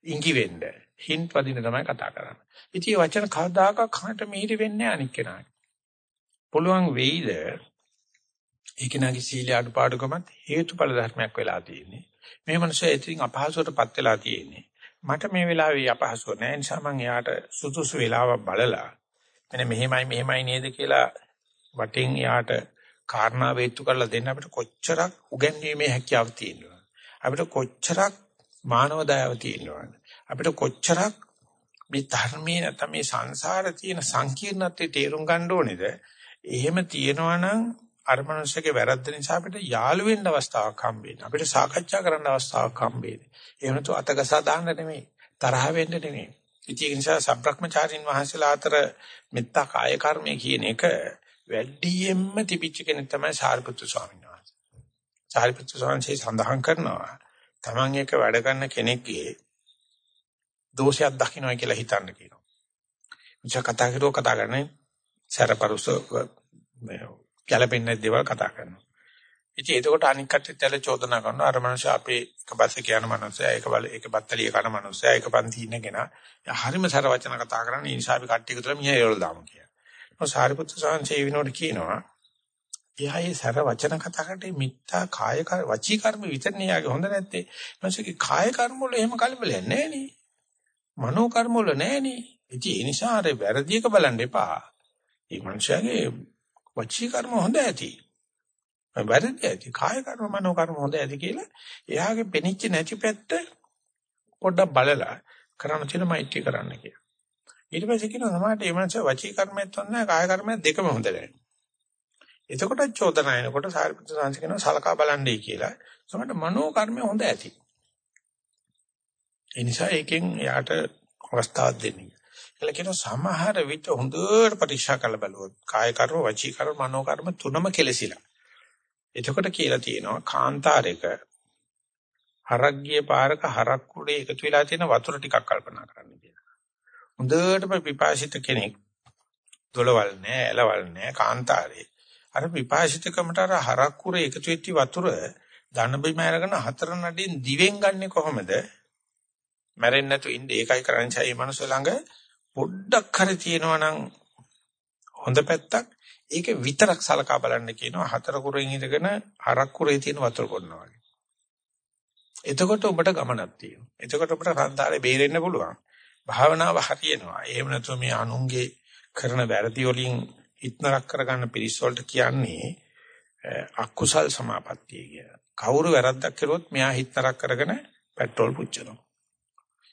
ඉඟි වෙන්න, හින්ට් වදින තමයි කතා කරන්නේ. ඉතින් වචන කවදාක කනට මිහිරි වෙන්නේ අනික් කෙනාට. පුළුවන් වෙයිද ඒ කෙනාගේ සීල අඩුපාඩුකමත් හේතුඵල ධර්මයක් වෙලා තියෙන්නේ. මේ මනුස්සය ඉතින් අපහසුවටපත් වෙලා තියෙන්නේ. මට මේ වෙලාවේ අපහසුව නැහැ නිසා මම එයාට සුදුසු වෙලාවක් බලලා මෙන්න මෙහෙමයි මෙහෙමයි නේද කියලා වටින් එයාට කාරණා වේතු කරලා දෙන්න අපිට කොච්චරක් උගන්වීමේ හැකියාව තියෙනවද අපිට කොච්චරක් මානව දයාව තියෙනවද? අපිට කොච්චරක් මේ ධර්මයේ නැත්නම් මේ සංසාරේ තියෙන සංකීර්ණත්වයේ තේරුම් ගන්න ඕනේද? එහෙම තියෙනවනම් අර මනුස්සයගේ වැරද්ද නිසා අපිට යාළු වෙන්න අවස්ථාවක් හම්බෙන්නේ අපිට සාකච්ඡා කරන්න අවස්ථාවක් හම්බෙන්නේ එහෙම නැතු අතගසා දාන්න නෙමෙයි. තරහ වෙන්න නෙමෙයි. ඉතින් ඒ නිසා සබ්‍රක්‍මචාරින් වහන්සේලා අතර මෙත්තා කාය කර්මය කියන එක වැඩියෙන්ම තිබිච්ච කෙනෙක් තමයි සාරිපුත්තු ස්වාමීන් වහන්සේ. සාරිපුත්තු ස්වාමීන් සඳහන් කරනවා තමන් එක වැඩ කරන කෙනෙක්ගේ දෝෂයක් දකින්නයි කියලා හිතන්න කියනවා. මිස කතා කරුව කතා කරන්නේ සරපරුස ගැලපෙන්නේ දේවල් කතා කරනවා. ඉතින් එතකොට අනික් කට්ටියත් ඇල චෝදනා කරනවා අර මනුස්සය අපේ එක බස් එක යන මනුස්සයා ඒක බල ඒක බත්තලිය කන මනුස්සයා ඒක පන්ති ඉන්නගෙන හරිම සර වචන කතා කරන්නේ ඒ නිසා අපි කට්ටිය විතර මිය එවල දාමු කියලා. සාරිපුත්‍ර සාංශේ විනෝඩ කියනවා එයාගේ සර වචන කතා කරන්නේ මිත්‍යා කාය වචී කර්ම විතරනේ යාගේ හොඳ නැත්තේ. ඊපස්සේ කාය කර්ම වල එහෙම කලබලයක් නැහැ නේ. මනෝ කර්ම වල නැහැ නේ. ඉතින් ඒ නිසා අර වැරදි එක බලන්න එපා. ඒ මනුස්සයාගේ වචී කර්ම හොඳ ඇති. වැරදි ඇති. කාය කර්ම මනෝ කර්ම හොඳ ඇති කියලා එයාගේ පෙනිච්ච නැති පැත්ත පොඩ්ඩක් බලලා කරන්න තියෙන මෛත්‍රී කරන්න කියලා. ඊට පස්සේ කියනවා සමහරට මේ මනස වචී කර්මයක් හොඳ නැහැ කාය කර්මයක් දෙකම හොඳ නැහැ. එතකොට චෝදනා එනකොට සාරිපුත්‍ර සාංශ කියනවා සලකා බලන්නයි කියලා. සමහරට මනෝ කර්මය හොඳ ඇති. ඒ නිසා ඒකෙන් යාට අවස්ථාවක් දෙන්නේ. කියලා කියනවා සමහර විට හොඳට පරීක්ෂා කරලා බලුවොත් කාය කර්ම වචී කර්ම මනෝ කර්ම තුනම කෙලසිලා. එතකොට කියලා තියෙනවා කාන්තාරයක හරක්ගිය පාරක හරක් කුඩේ එකතු වෙලා තියෙන වතුර ටිකක් කල්පනා කරන්න කියලා. හොඳටම පිපාසිත කෙනෙක් දොළවල් නෑ ඇලවල් නෑ කාන්තාරේ අර පිපාසිතකමට අර හරක් කුර එකතු වෙච්ච වතුර ධන බිම අරගෙන හතර නඩින් දිවෙන් ගන්නෙ කොහොමද? මැරෙන්නේ නැතු ඉන්නේ. ඒකයි කරන්නේ ඒ මනුස්ස ළඟ පොඩ්ඩක් හරි තියෙනවා නම් හොඳ පැත්තක්. ඒක විතරක් සලකා බලන්න කියනවා. හතර කුරෙන් ඉඳගෙන හරක් කුරේ තියෙන වතුර පොන්නවා වගේ. එතකොට ඔබට ගමනක් තියෙනවා. එතකොට ඔබට සංසාරේ බේරෙන්න පුළුවන්. භාවනාව හරියනවා. එහෙම නැත්නම් මේ අනුන්ගේ කරන වැරදි වලින් හිතනරක් කරගන්න පිරිස් වලට කියන්නේ අකුසල් සමාපත්තිය කියලා. කවුරු වැරද්දක් කළොත් මෙයා හිතනරක් කරගෙන පෙට්‍රෝල් පුච්චනවා.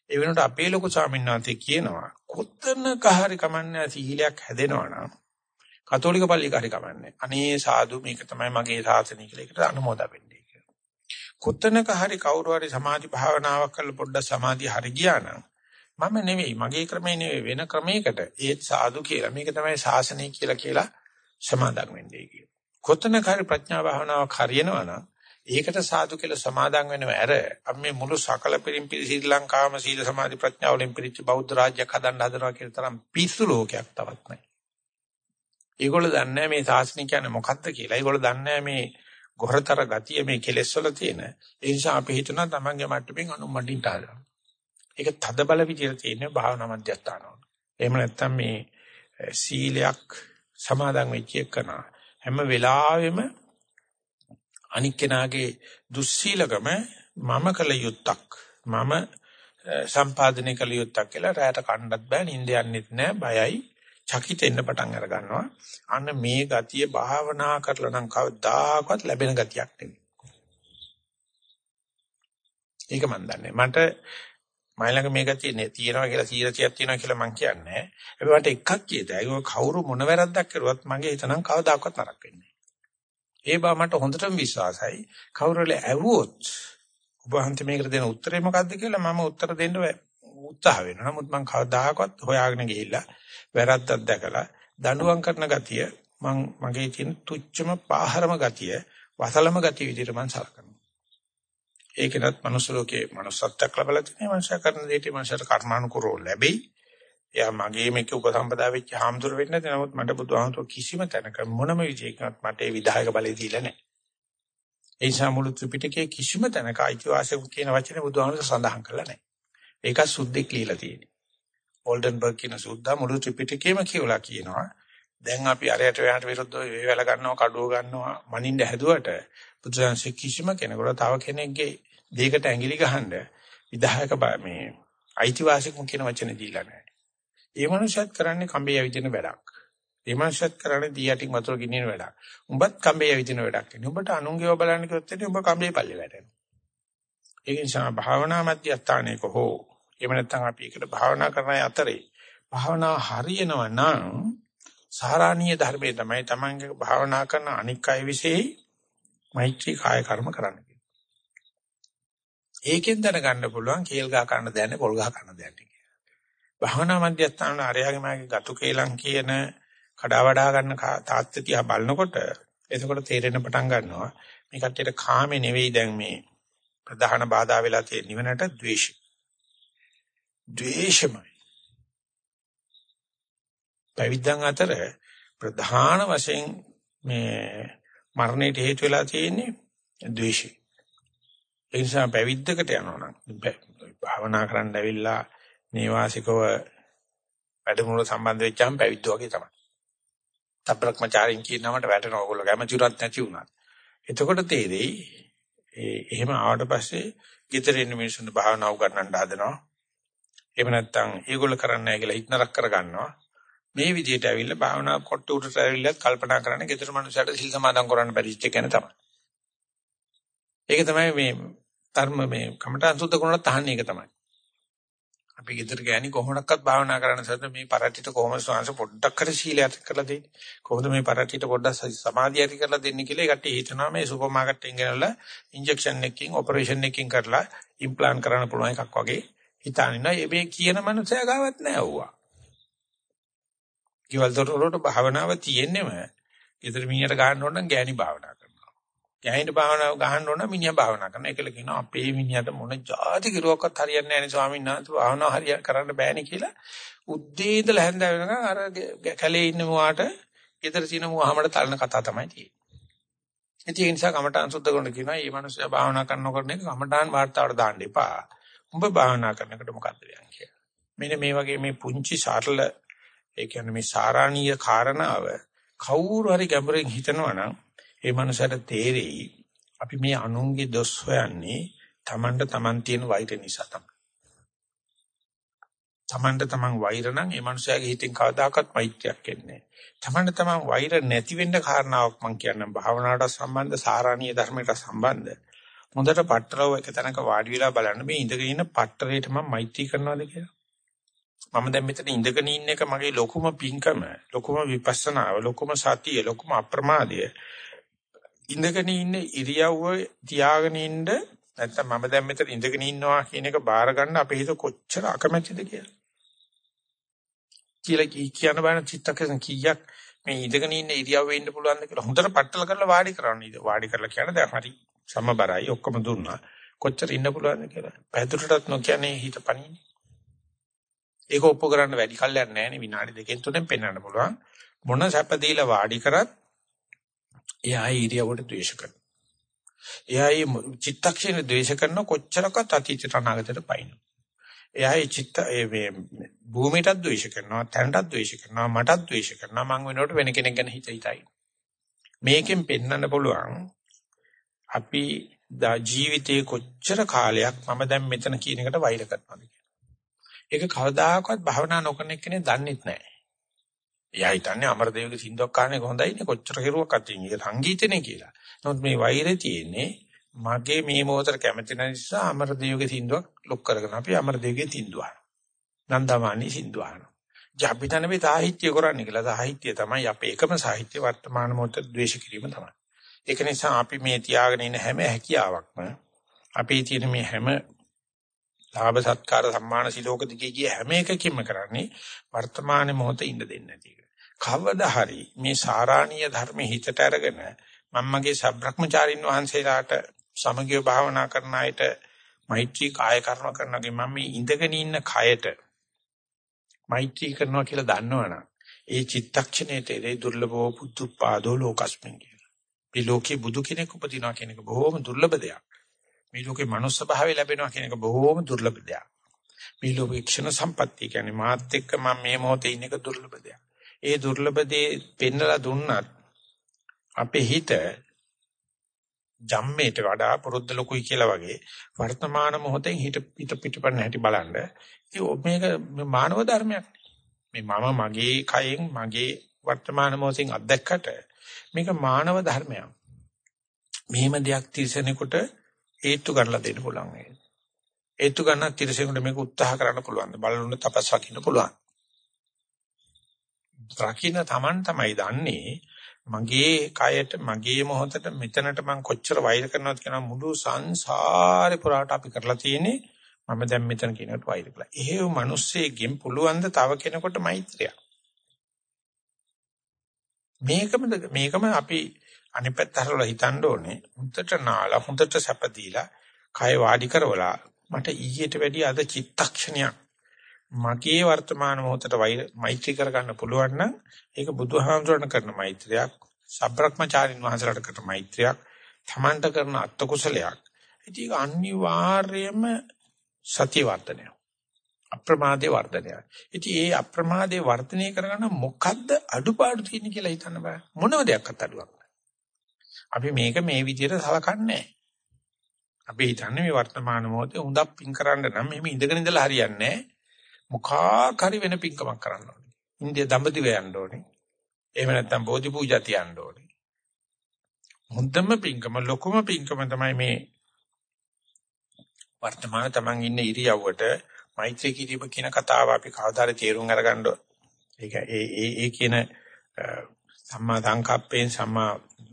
ඒ වෙනකොට අපේ ලොකු ස්වාමීන් වහන්සේ කියනවා කොතනක හරි කමන්නේ සීලයක් හැදෙනවා නම් කතෝලික පල්ලියක හරි කමන්නේ. අනේ සාදු මේක තමයි මගේ සාසනය කියලා එකට අනුමෝදා වෙන්නේ කියලා. කොතනක හරි කවුරු හරි සමාධි භාවනාවක් කරලා පොඩ්ඩක් සමාධිය හරි ගියා නම් මම නෙවෙයි මගේ ක්‍රමේ නෙවෙයි වෙන ක්‍රමයකට ඒත් සාදු කියලා මේක තමයි ශාසනය කියලා කියලා සමාදන් වෙන්නේ කියලා. කොතනක හරි ප්‍රඥා භාවනාවක් හරියනවා නම් ඒකට සාදු කියලා සමාදන් වෙනව ඇර අපි මේ මුළු සකල පිරිම්පිරි ශ්‍රී ලංකාවම සීල සමාධි ප්‍රඥා වලින් පිරිච්ච බෞද්ධ රාජ්‍යයක් හදන්න හදනවා කියන තරම් පිස්සු ලෝකයක් තවත් නැහැ. ඒගොල්ලෝ දන්නේ මේ ශාසනය කියන්නේ මොකක්ද කියලා. ඒගොල්ලෝ දන්නේ මේ ගොරතර ගතිය මේ කෙලෙස් වල තියෙන. ඒ නිසා අපි හිතනවා තමන්ගේ මට්ටමින් අනුමඩින්ට ආවා. ඒක තද බල විදියට තියෙන භාවනා මධ්‍යස්ථානවල. එහෙම නැත්නම් මේ සීලයක් සමාදන් වෙච්ච එකන හැම වෙලාවෙම අනික් කෙනාගේ දුස්සීලකම මම කළ යුත්තක් මම සම්පාදනය කළ යුත්තක් කියලා රැයට කණ්ඩත් බෑ නිින්ද යන්නෙත් නෑ බයයි චකිතෙන්න පටන් අර ගන්නවා. අන්න මේ ගතිය භාවනා කරලා නම් කවදාකවත් ලැබෙන ගතියක් නෙවෙයි ඒක මන් දන්නේ. මට මයිලඟ මේ ගතිය තියෙනවා කියලා 100ක් තියෙනවා කියලා මං කියන්නේ. හැබැයි මට එකක් කියතයි. ඒක කවුරු මොන වැරද්දක් කරුවත් මගේ හිතනම් කවදාකවත් නරක වෙන්නේ ඒ බව මට හොඳටම විශ්වාසයි. කවුරුල ඇව්වොත් ඔබ හන්ත මේකට දෙන උත්තරේ මොකද්ද කියලා මම උත්තර දෙන්න උත්සාහ වෙනවා. නමුත් මං කවදාකවත් හොයාගෙන ගිහිල්ලා වැරද්දක් දැකලා දඬුවම් කරන ගතිය මං මගේ තියෙන තුච්චම පාහරම ගතිය වසලම ගතිය විදිහට මං සලකනවා. ඒකෙනත් මනුස්ස ලෝකේ manussත්වයක් ලැබලා තියෙනවා. මනුෂ්‍ය කරන දෙයට මනුෂ්‍යට කර්මානුකූලව ලැබෙයි. එයා මගේ මේක උපසම්පදා වෙච්ච හාමුදුර වෙන්න නැති නමුත් මට බුදුහාමුදුර කිසිම තැනක මොනම විජයකවත් මට ඒ විධායක බලය දීලා නැහැ. ඒ නිසා මුළු ත්‍රිපිටකයේ කිසිම තැනක අයිතිවාසිකම් කියන වචනේ බුදුහාමුදුර සඳහන් කරලා නැහැ. ඒක සුද්ධෙක් লীලා තියෙන්නේ. ඕල්ඩන්බර්ග් කියන සුද්ධා මුළු ත්‍රිපිටකයේම කියවලා කියනවා. දැන් අපි අරයට වෙනට විරුද්ධව වේවැල ගන්නවා, කඩුව ගන්නවා, මනින්න හැදුවට බුදුසසුන කිසිම කෙනෙකුට තව කෙනෙක්ගේ දෙයකට ඇඟිලි ගහන්න විධායක මේ අයිතිවාසිකම් කියන වචනේ දීලා නැහැ. ඒ මනුස්සයත් කරන්නේ කම්බේ යවිදින වැඩක්. ඒ මනුස්සයත් කරන්නේ දී යටින් වතුර ගිනින වැඩක්. උඹත් කම්බේ යවිදින වැඩක්. උඹට අනුන්ගේව බලන්න කිව්වොත් එන්නේ උඹ කම්බේ පල්ලේ වැටෙනවා. ඒ නිසා භාවනා මධ්‍යස්ථානයක හෝ එහෙම නැත්නම් අපි එකට භාවනා කරන අතරේ භාවනා හරියනවා නම් සාරාණීය ධර්මයේ තමයි තමන්ගේ භාවනා කරන අනික් අය විශේෂයි මෛත්‍රී කාය කර්ම කරන්න ඒකෙන් දැනගන්න පුළුවන් කේල් ගහ ගන්න දැනන්නේ පොල් ගහ ගන්න දැනන්නේ කියලා. භාවනා මධ්‍යස්ථාන ආරයාගේ මාගේ ගතු කේලම් කියන කඩා වඩා ගන්න තාත්ත්‍ය තියා බලනකොට එතකොට තේරෙන පටන් ගන්නවා මේ කට්ටියට කාමේ නෙවෙයි දැන් මේ ප්‍රධාන බාධා වෙලා තියෙන නිවනට ද්වේෂය. ද්වේෂමයි. පැවිද්දන් අතර ප්‍රධාන වශයෙන් මේ මරණයට හේතු වෙලා තියෙන්නේ ද්වේෂය. ඒ නිසා පැවිද්දකට යනවා නම් භාවනා කරන්න ඇවිල්ලා නේවාසිකව වැඩමුළු සම්බන්ධ වෙච්චාම පැවිද්ද වගේ තමයි. තබ්‍රක්‍මචාරින් කියන නමට වැටෙනවා ඔයගොල්ලෝ කැමතිුණත් නැති වුණත්. එතකොට තේරෙයි ඒ එහෙම ආවට පස්සේ ගෙදර ඉන්න මිනිස්සුන්ට භාවනා උගන්වන්න හදනවා. එහෙම නැත්නම් ඒගොල්ලෝ කරන්නේ නැහැ කියලා හිතනරක් කරගන්නවා. මේ විදිහට ඇවිල්ලා භාවනා කොට උඩට ඇවිල්ලා කල්පනා කරන්නේ ගෙදර මනුස්සයට සිල් සමාදන් කරන්න බැරිච්ච එක ගැන තමයි. ඒක තමයි මේ ධර්ම මේ කමඨාන් සුද්ධ කරනත් අහන්නේ ඒක තමයි. අපි ගෙදර ගෑණි කොහොමඩක්වත් භාවනා කරන්න සද්ද මේ පරට්ටිට කොහොමද ස්වාංශ පොඩ්ඩක් කර සීලය ඇති කරලා දෙන්නේ. කොහොමද මේ පරට්ටිට පොඩ්ඩක් සමාධිය ඇති කරලා දෙන්නේ කියලා ඒකට හිතනවා මේ සුපර් මාකට් එකෙන් ගෙනල්ලා ඉන්ජෙක්ෂන් එකකින් ඔපරේෂන් එකකින් කරලා ඉම්ප්ලාන්ට් කරන්න පුළුවන් එකක් වගේ හිතානිනවා. මේ කියන මනුස්සයා ගාවත් නෑ වුණා. ගෙවල් දොර වලට භාවනාව තියෙන්නෙම ඊතර මිනිහට ගහන්න ඕන නම් ගෑණි භාවනා කරනවා. ගෑණිට භාවනාව ගහන්න ඕන නම් මිනිහා භාවනා කරනවා. ඒකල කියනවා අපේ මිනිහට මොන જાති කිරුවක්වත් හරියන්නේ නැහැ නේ ස්වාමීන් වහන්සේ භාවනාව හරිය කරන්න බෑනේ කියලා උද්දී ඉඳලා හැන්ද වෙනකන් අර කැලේ ඉන්න මුවාට ඊතර තියෙන මුවාමඩ තලන කතා තමයි තියෙන්නේ. ඒ නිසා කමඨාන් සුද්ධ කරන කියනවා මේ මිනිස්සයා භාවනා කරනකොට නේ කමඨාන් වාර්තාවට දාන්න එපා. උඹ භාවනා කරනකොට මොකද්ද වෙන්නේ කියලා. මෙන්න මේ වගේ මේ පුංචි සාරල ඒ කියන්නේ මේ සාරාණීය කාරණාව කවුරු හරි ගැඹුරින් හිතනවා නම් ඒ මනසට තේරෙයි අපි මේ අනුන්ගේ දොස් හොයන්නේ Tamanට Taman තියෙන වෛර නිසා තමයි. තමන්ට තමන් වෛර නම් ඒ මනුස්සයාගේ හිතෙන් කවදාකවත් මෛත්‍රියක් එන්නේ නැහැ. තමන්ට තමන් වෛර නැති වෙන්න කාරණාවක් මම කියන්නම් භාවනාවට සම්බන්ධ සාරාණීය ධර්මයට සම්බන්ධ. හොඳට පට්ටරව එක තැනක වාඩි වෙලා බලන්න මේ ඉඳගෙන ඉන්න පට්ටරේට මම මෛත්‍රී කරනවාද කියලා. මම දැන් මෙතන ඉඳගෙන ඉන්න එක මගේ ලොකුම පිංකම, ලොකුම විපස්සනාව, ලොකුම සතිය, ලොකුම අප්‍රමාදය. ඉඳගෙන ඉන්න ඉරියව්ව තියාගෙන ඉන්න නැත්නම් මම දැන් මෙතන ඉඳගෙන ඉන්නවා කියන එක බාර ගන්න අපේ හිත කොච්චර අකමැතිද කියලා. කියලා කියන බෑන චිත්තකසන් කීයක් මේ ඉඳගෙන ඉන්න ඉරියව්වේ ඉන්න පුළුවන්ද කියලා හොඳට පట్టල කරලා වාඩි කරන්න ඉද වාඩි කරලා කියන දැන් හරි සමබරයි ඔක්කොම දුන්නා කොච්චර ඉන්න පුළුවන්ද කියලා පැදුරටත් නොකියන්නේ හිත පණින්නේ ඒක ඔප්පු කරන්න වැඩි කල්යක් නැහැ නේ. විනාඩි දෙකෙන් තුනෙන් පෙන්වන්න පුළුවන්. මොන සැප දීලා වාඩි කරත් එයා ඉරියව්වට ද්වේෂ කරනවා. එයා චිත්තක්ෂණ ද්වේෂ කරන කොච්චරකට අතීතයට අනාගතයට පයින්නවා එයා ඒ චිත්ත ඒ මේ භූමියටත් ද්වේෂ කරනවා තැනටත් ද්වේෂ කරනවා මටත් ද්වේෂ කරනවා. මං වෙනකොට වෙන කෙනෙක් ගැන හිත හිතයි. මේකෙන් පෙන්වන්න පුළුවන් අපි දා ජීවිතේ කොච්චර කාලයක් මම දැන් මෙතන කියන එකට වෛර කරනවද ඒක කවදාකවත් භවනා නොකරන කෙනෙක් දන්නේ නැහැ. එයා හිතන්නේ අමරදේවගේ සින්දුවක් අහන්නේ හොඳයිනේ කොච්චර කෙරුවක් අතින් ඒක සංගීතනේ කියලා. නමුත් මේ වෛරය තියෙන්නේ මගේ මේ මොහොතට කැමති නිසා අමරදේවගේ සින්දුවක් ලොක් කරගෙන අපි අමරදේවගේ සින්දුව අහනවා. නන්දමානි සින්දුව අහනවා. ජාපිතන මේ සාහිත්‍ය කරන්නේ කියලා සාහිත්‍ය තමයි අපේ එකම සාහිත්‍ය වර්තමාන මොහොතේ ද්වේෂ කිරීම තමයි. ඒක නිසා අපි මේ තියාගෙන ඉන්න හැම හැකියාවක්ම අපේ තියෙන මේ හැම ලාභ සත්කාර සම්මාන සිලෝක දිගේ ගිය හැම එකකින්ම කරන්නේ වර්තමාන මොහොතේ ඉන්න දෙන්නේ නැති එක. කවදා හරි මේ සාරාණීය ධර්ම හිතට අරගෙන මම්මගේ සබ්‍රක්‍මචාරින් වහන්සේලාට සමගිය භාවනා කරන අයට මෛත්‍රී කාය කර්ම කරනගේ මම මේ ඉඳගෙන ඉන්න කයට මෛත්‍රී කරනවා කියලා දන්නවනම් ඒ චිත්තක්ෂණයේ තේ දුර්ලභෝ පුදුපාදෝ ලෝකස්මින් කියලා. මේ ලෝකේ බුදු කෙනෙක් උපදිනවා කියන එක බොහොම දුර්ලභ දෙයක්. මේ ලෝකේ මනුස්ස භාවය ලැබෙනවා කියන එක බොහොම දුර්ලභ දෙයක්. මේ ලෝකේ ක්ෂණ සම්පත්තිය කියන්නේ මාත් එක්ක මම මේ මොහොතේ ඉන්න එක දුර්ලභ දෙයක්. ඒ දුර්ලභ දේ පෙන්නලා දුන්නත් අපේ හිත ජම්මේට වඩා පුරුද්ද ලොකුයි කියලා වගේ වර්තමාන මොහොතෙන් හිත පිට පිටපන්න හැටි බලන්න. ඉතින් මේක මානව ධර්මයක්. මේ මම මගේ කයෙන් මගේ වර්තමාන මොහොතෙන් අත්දැක්කට මේක මානව ධර්මයක්. මෙහෙම දෙයක් තිරසනෙකුට හේතු කරලා දෙන්න පුළුවන් ඒක. හේතු ගන්න තිරසෙකුට මේක උත්සාහ කරන්න පුළුවන්. බලන්න තපස් වකින්න පුළුවන්. රකින්න Taman තමයි දන්නේ මගේ කයට මගේ මොහොතට මෙතනට මම කොච්චර වෛර කරනවද කියන මුළු සංසාරේ පුරාට අපි කරලා තියෙන්නේ මම දැන් මෙතන කියනකට වෛර කළා. එහෙව් මිනිස්සෙකින් පුළුවන් ද තව කෙනෙකුට මෛත්‍රිය. මේකම මේකම අපි අනිත් පැත්ත හරවලා හිතන්න ඕනේ. හුඳට නාලා හුඳට සැප දීලා කය වාඩි කරවලා මට ඊට වැඩිය අද චිත්තක්ෂණයක්. මගේ වර්තමාන මොහොතට මෛත්‍රී කරගන්න පුළුවන් නම් ඒක බුදුහාමුදුරණ කරන මෛත්‍රියක් සබ්‍රක්‍මචාරින් වහන්සේලාට කරන මෛත්‍රියක් තමන්ට කරන අත්ත කුසලයක් ඒක අනිවාර්යයෙන්ම සතිය වර්ධනය. අප්‍රමාදේ වර්ධනය. ඉතින් ඒ අප්‍රමාදේ වර්ධනය කරගන්න මොකද්ද අඩුපාඩු තියෙන කියලා හිතන්න බෑ. මොනම දෙයක්වත් අඩුවක් අපි මේක මේ විදිහට සලකන්නේ අපි හිතන්නේ මේ වර්තමාන මොහොතේ හුඟක් පින් කරන්න නම් මෙහෙම ඉඳගෙන ඉඳලා හරියන්නේ මොකක් හරි වෙන පින්කමක් කරන්න ඕනේ. ඉන්දිය දඹදිව යන්න ඕනේ. එහෙම නැත්නම් බෝධි පූජා තියන්න ඕනේ. හොඳම පින්කම ලොකුම පින්කම තමයි මේ වර්තමාන තමන් ඉන්න ඉරියව්වට මෛත්‍රී කිරීම කියන කතාව අපි කවදාද තේරුම් අරගන්න ඒක ඒ ඒ කියන සම්මා සංකප්පයෙන් සම්මා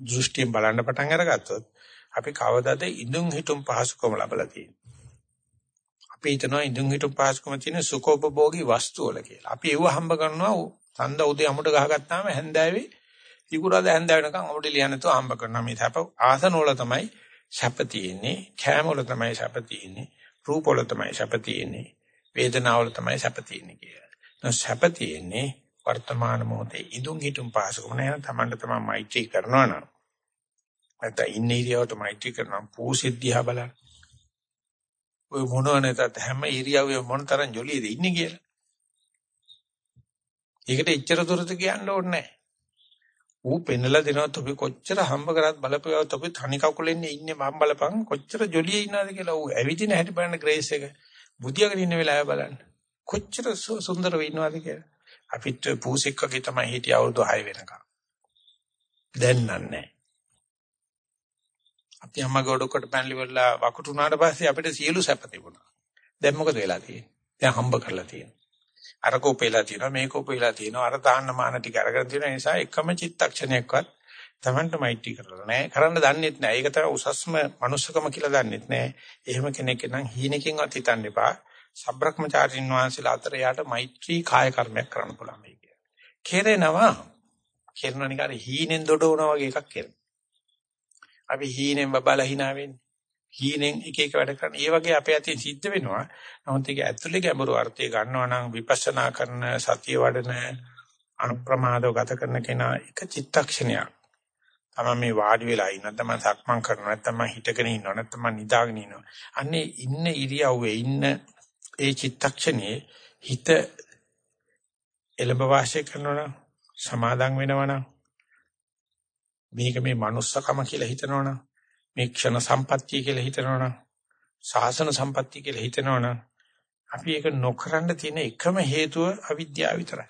දෘෂ්ටියෙන් බලන්න පටන් අරගත්තොත් අපි කවදාද ඉදුම් හිටුම් පහසුකම ලැබලා තියෙන්නේ. අපි හිතනවා ඉදුම් හිටුම් පහසුකම තියෙන සුඛෝපභෝගී වස්තු වල කියලා. අපි ඒව හම්බ කරනවා සඳ උදේ අමුඩ ගහගත්තාම හැන්දෑවේ ඉකුරාද හැන්ද වෙනකන් අමුඩ ලියන්නතෝ හම්බ කරනවා. මේ සැප ආසන වල තමයි සැප තියෙන්නේ. කෑම වල තමයි සැප තියෙන්නේ. රූප වල තමයි සැප තියෙන්නේ. වේදනාව වල තමයි සැප තියෙන්නේ කියලා. සැප තියෙන්නේ වර්තමාන මොහොතේ ඉදුම් හිටුම් පහසුකම නැහැ තමන්ට තමයි මෛත්‍රී කරනවා නම් නැත්නම් ඉන්නේ ඉරියවට මෛත්‍රී කරනවා පූසිද්ධියා බලන්න. ඔය මොනව නැතත් හැම ඉරියව්වෙම මොනතරම් ජොලියද ඉන්නේ කියලා. ඒකට එච්චර දුරට කියන්න ඕනේ නැහැ. ඌ පෙන්නලා දෙනවා තොපි කොච්චර හම්බ කරත් බලපෑව තොපි තනි කකුලෙන් ඉන්නේ මම බලපන්. කොච්චර ජොලියේ ඉන්නවද කියලා ඌ ඇවිදින හැටි බලන්න ග්‍රේස් එක. බුදියාගෙන ඉන්න වෙලාව බලන්න. කොච්චර සුන්දර වෙන්නවද කියලා. අපිට පූසෙක් වගේ තමයි හිටිය අවුරුදු 6 වෙනකම්. දැන් නන්නේ. අපි අම්මගේ ඔඩොක්කට පැනලි වල වකුටුනාට පස්සේ අපිට සියලු සැප තිබුණා. දැන් මොකද වෙලා තියෙන්නේ? දැන් හම්බ කරලා තියෙනවා. අර කෝපේලා තියෙනවා මේක කෝපේලා තියෙනවා අර තාන්න මාන ටික අරගෙන තියෙන නිසා එකම චිත්තක්ෂණයක්වත් Tamanට මෛත්‍රී කරලා නැහැ. කරන්න දන්නෙත් නැහැ. ඒක තමයි උසස්ම මනුස්සකම කියලා දන්නෙත් නැහැ. එහෙම කෙනෙක් නම් හීනකින්වත් හිතන්න එපා. සබ්‍රක්‍මචාරින් වහන්සේලා අතර යාට මෛත්‍රී කාය කර්මයක් කරන්න පුළුවන් මේ කියන්නේ. කෙරෙනවා. කෙරෙන නිකාර හීනෙන් දොඩවනවා වගේ එකක් කරනවා. අපි හීනෙන් බබලා hina වෙන්නේ. හීනෙන් එක එක වැඩ කරන. ඒ වගේ අපේ අතින් සිද්ධ වෙනවා. නමුත් ඒක ඇතුලේ ගැඹුරු අර්ථය ගන්නවා නම් විපස්සනා කරන සතිය වඩන අනුප්‍රමාදව ගත කරන කෙනා එක චිත්තක්ෂණයක්. තමයි මේ වාඩි වෙලා ඉන්න නැත්නම් සක්මන් කරනවා නැත්නම් හිටගෙන ඉන්නවා නැත්නම් නිදාගෙන ඉන්නවා. අන්නේ ඉන්න ඉරියව්වේ ඉන්න ඒ චිත්තක්ෂණයේ හිත එළඹ වාසය කරනවා සමාදම් වෙනවා මේක මේ manussකම කියලා හිතනවනම් මේ ක්ෂණ සම්පත්තිය කියලා හිතනවනම් සාසන සම්පත්තිය කියලා හිතනවනම් අපි ඒක නොකරන්න තියෙන එකම හේතුව අවිද්‍යාව විතරයි.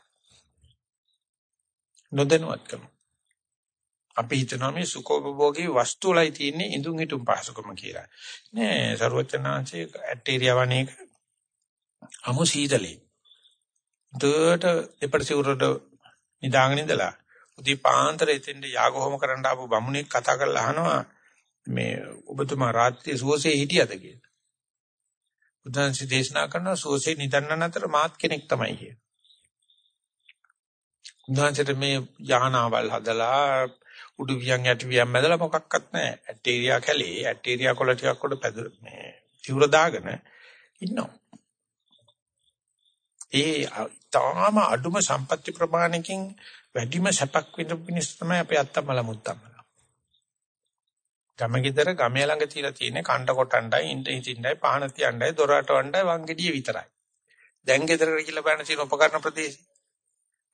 නොදැනුවත්කම. අපි හිතනවා මේ සුඛෝපභෝගී වස්තු වලයි තියෙන්නේ ඉඳුන් හිටුම් පහසුකම කියලා. නෑ ਸਰවචනාංශයේ ඇටේරියා වණේක අමු සීතලේ. දුවට දෙපඩසිවුරට නිදාගෙන ඉඳලා උදේ පාන්දර එතෙන්ට යාග හෝම කරන්න ආපු බමුණෙක් කතා කරලා අහනවා මේ ඔබතුමා රාත්‍රියේ සුවසේ හිටියද කියලා. බුදුන්සි දේශනා කරන සුවසේ නිදන්න අතර මාත් කෙනෙක් තමයි කිය. උන්වහන්සේට මේ යහනාවල් හදලා උඩු වියන් යටි වියන් මැදලා මොකක්වත් නැහැ. ඇටේරියා කැලේ ඇටේරියා කොළ ටිකක් උඩ පැද මේ තිවුර දාගෙන ඉන්නවා. ඒ තාම අඩුම සම්පත්‍ති ප්‍රමාණකින් වැඩිම සැපක් විඳපු මිනිස් තමයි අපේ අත්තමල මුත්තමල. ගමගෙදර ගමේ ළඟ තියලා තියෙන්නේ කණ්ඩ කොටණ්ඩයි ඉන්න හිටින්නයි පහන තියණ්ඩයි දොරට වණ්ඩයි වංගෙඩිය විතරයි. දැන් ගෙදරට කියලා බලන තියෙන උපකරණ ප්‍රදේශي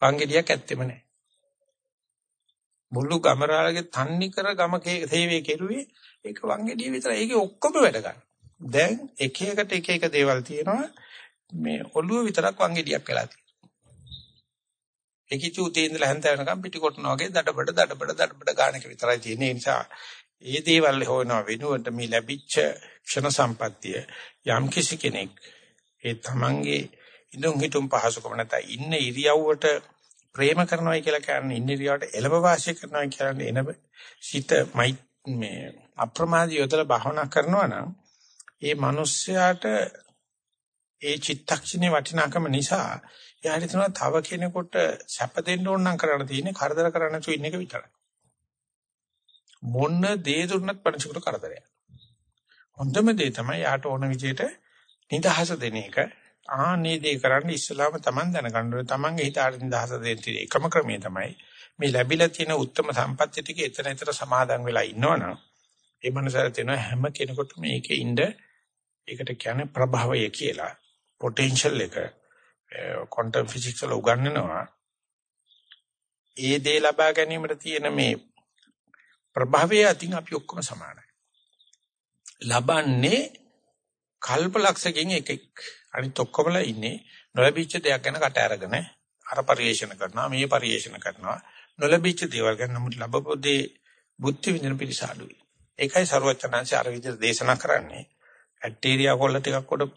වංගෙඩියක් ඇත්තෙම නැහැ. මුළු ගමරාලගේ තන්නි කර ගම සේවය කෙරුවේ ඒක වංගෙඩිය විතරයි. ඒකේ ඔක්කොම වැඩ ගන්න. දැන් එක එකට එක එක දේවල් තියෙනවා. මේ ඔළුව විතරක් වංගෙඩියක් වෙලා තියෙනවා. ඒකී චූතේ ඉඳලා හැන්ද වෙනකම් පිටි කොටන වගේ දඩබඩ දඩබඩ දඩබඩ ගානක විතරයි තියෙන්නේ. ඒ නිසා ඒ දේවල් හොයනවා වෙනුවට මේ ලැබිච්ච ක්ෂණ සම්පත්තිය යම් කිසි කෙනෙක් ඒ තමන්ගේ ඉඳුන් හිටුම් පහසුකම නැත්නම් ඉන්න ඉරියව්වට ප්‍රේම කරනවා කියලා කියන්නේ ඉන්න ඉරියව්වට එළඹ වාසය කරනවා කියන්නේ එන සිත මේ අප්‍රමාදී යොදලා භාවනා කරනවා නම් ඒ මිනිස්යාට ඒ චිත්තක්ෂණේ වටිනාකම නිසා එයාට තන තව කෙනෙකුට සැප දෙන්න ඕන නම් කරන්න තියෙන්නේ කරදර කරන්න තු ඉන්න එක විතරයි. මොන දේ දුන්නත් පරිසකට කරදරයක්. හොඳම දේ තමයි යාට ඕන විදිහට නිදහස දෙන එක. ආන්නේ දේ කරන්න ඉස්සලාම Taman දැනගන්න ඕනේ. Tamanගේ හිතාට නිදහස දෙන්න එකම ක්‍රමය තමයි මේ ලැබිලා තියෙන උත්තරම සම්පත්‍ය ටික එතන එතන සමාදන් වෙලා ඉන්නවනම් ඒ මනසට තියෙන හැම කෙනෙකුටම මේකේ ඉන්න ඒකට කියන්නේ ප්‍රභවය කියලා. පොටෙන්ෂල් එක eh, ක්වොන්ටම් ෆිසික්ස් වල උගන්වනවා. ඒ දේ ලබා ගැනීමට තියෙන මේ ප්‍රභවයේ අතින් අපි ඔක්කොම සමානයි. ලබන්නේ කල්පලක්ෂකින් එකෙක්. අනිත් ඔක්කොමලා ඉන්නේ නොලැබිච්ච දෙයක් ගැන කට අරගෙන අර පරිේශන කරනවා මේ පරිේශන කරනවා නොලැබිච්ච දේවල් ගැන නමුත් ලැබපොදේ බුද්ධ විඳින පිරිස අඩුයි. ඒකයි ਸਰවචනංශ අර විදිහට දේශනා කරන්නේ. ඇටීරියා කොල්ල ටිකක් උඩ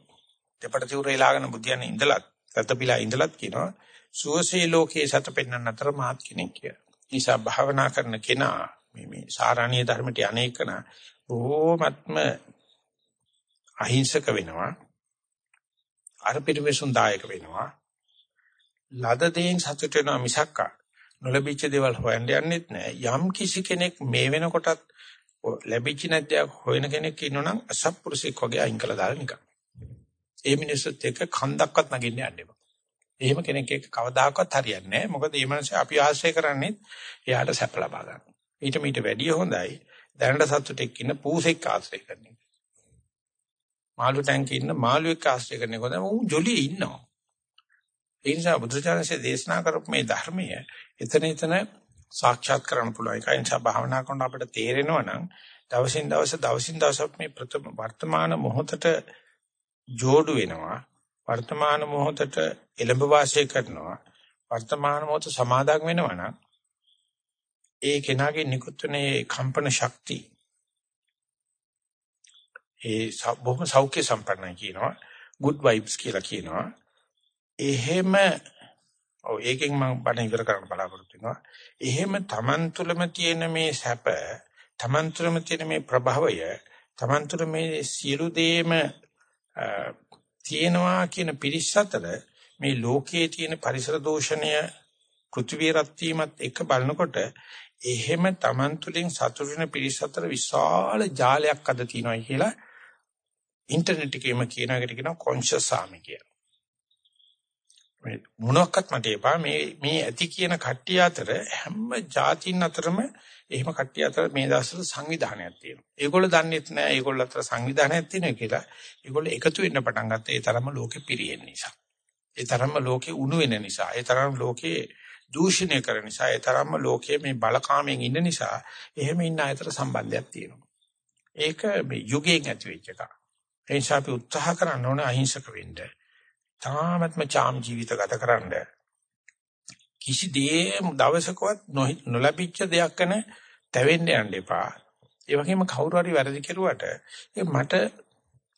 දෙපට තිවුර එලාගෙන බුදියන් ඉඳලත් සතපිලා ඉඳලත් කියනවා සුවසේ ලෝකේ සත පෙන්වන්න අතර මාත් කෙනෙක් කියලා. නිසා භාවනා කරන කෙනා මේ මේ සාරාණීය ධර්මයට අනේකන බොහෝමත්ම අහිංසක වෙනවා. අර පිටුමෙසුන් දායක වෙනවා. ලද දෙයින් සතුට වෙනවා මිසක් නොලැබිච්ච දේවල් හොයන්න යන්නෙත් නෑ. යම් කිසි කෙනෙක් මේ වෙනකොටත් ලැබිච්ච නැද්දයක් හොයන කෙනෙක් ඉන්නවනම් අසත්පුරුෂෙක් වගේ අයින් කළා දාලා නිකන්. ඒ මිනිස්සුත් එක්ක කන්දක්වත් නගින්න යන්න එපා. එහෙම කෙනෙක් එක්ක කවදාකවත් හරියන්නේ නැහැ. මොකද මේ මිනිස්සු අපි ආශ්‍රය කරන්නේ එයාට සැප ලබා ගන්න. ඊට මීට වැඩිය හොඳයි දැනට සතුටෙක් ඉන්න පූසෙක් ආශ්‍රය කරන එක. මාළු ටැංකේ ඉන්න මාළුවෙක් ආශ්‍රය කරන එක හොඳයි. උන් ජොලියේ ඉන්නවා. ඒ නිසා බුදුචානන්සේ දේශනා කරපු මේ ධර්මය එතන එතන සාක්ෂාත් කරන්න පුළුවන්. ඒකයි නිසා භාවනා කරනකොට අපිට තේරෙනවා නම් දවසින් දවස දවසින් දවස මේ ප්‍රථම වර්තමාන මොහොතට جوඩු වෙනවා. වර්තමාන මොහොතට එළඹ වාසය කරනවා. වර්තමාන මොහොත සමාදන් වෙනවා නම් ඒ කෙනාගේ නිකුත් වෙන ඒ කම්පන ශක්තිය ඒ බොහොම සෞඛ්‍ය සම්පන්නයි කියනවා. Good vibes කියලා කියනවා. එහෙම ඔව් ඒකෙන් මම බණ ඉවර කරන්න බලාපොරොත්තු වෙනවා. එහෙම Taman තුලම තියෙන මේ සැප Taman තුලම තියෙන මේ ප්‍රභවය Taman තුල මේ සියලු දේම තියෙනවා කියන පිරිස අතර මේ ලෝකයේ තියෙන පරිසර දූෂණය පෘථිවි රත් වීමත් එක බලනකොට එහෙම Taman තුලින් සතුටු වෙන පිරිස අතර විශාල ජාලයක් අද තියෙනවා කියලා ඉන්ටර්නෙට් එකේම කියන එකට කියනවා කොන්ෂස් සාමි කියලා. මේ මොනක්වත් මට එපා මේ මේ ඇති කියන කට්ටිය අතර හැම જાතින් අතරම එහෙම කට්ටිය අතර මේ දවස්වල සංවිධානයක් තියෙනවා. ඒගොල්ලෝ දන්නේත් නැහැ ඒගොල්ලෝ අතර සංවිධානයක් තියෙනවා කියලා. ඒගොල්ලෝ එකතු වෙන්න පටන් ගත්තා ඒ තරම්ම ලෝකෙ පිරියෙන නිසා. ඒ තරම්ම ලෝකෙ උණු වෙන නිසා. ඒ තරම් ලෝකේ දූෂණය කරන නිසා. ඒ තරම්ම ලෝකයේ මේ බලකාමෙන් ඉන්න නිසා එහෙම ඉන්න අතර සම්බන්ධයක් තියෙනවා. ඒක මේ යුගයෙන් ඇති වෙච්ච එකක්. ඒ නිසා අපි උත්සාහ කරන්න ඕනේ අහිංසක වෙන්න. තාමත්ම චාම් ජීවිත ගත කරන්න. කිසි දේ දවසකවත් නොලැබිච්ච දෙයක් ගැන තැවෙන්න යන්න එපා. ඒ වගේම කවුරු හරි වැරදි කෙරුවට ඒ මට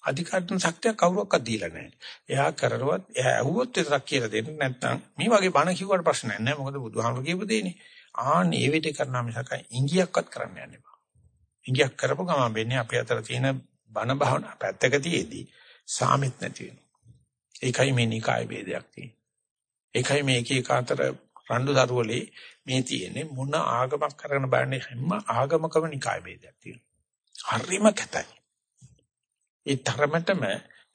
අධිකාරණ ශක්තිය කවුරක්වත් දීලා නැහැ. එයා කරරුවත් එයා ඇහුවොත් විතරක් කියලා දෙන්න නැත්නම් මේ වගේ බණ කිව්වට ප්‍රශ්නයක් නැහැ. මොකද බුදුහාමුදුරු කියපු දෙන්නේ. ආන් ඒ විදිහ කරනා මිසක ඉංගියක්වත් කරන්න යන්න එපා. ඉංගියක් කරපු ගමන් වෙන්නේ අපි අතර තියෙන බණ භාවනා පැත්තක තියේදී සාමිත් නැති වෙනවා. ඒකයි මේ නිකාය ભેදයක් තියෙන්නේ. ඒකයි මේ එක එක අතර රණ්ඩු දරුවලේ මේ තියෙන්නේ මොන ආගමක් කරගෙන බලන්නේ හැම ආගමකම නිකාය ભેදයක් තියෙනවා. හරිම කැතයි. ඒ ධර්මතම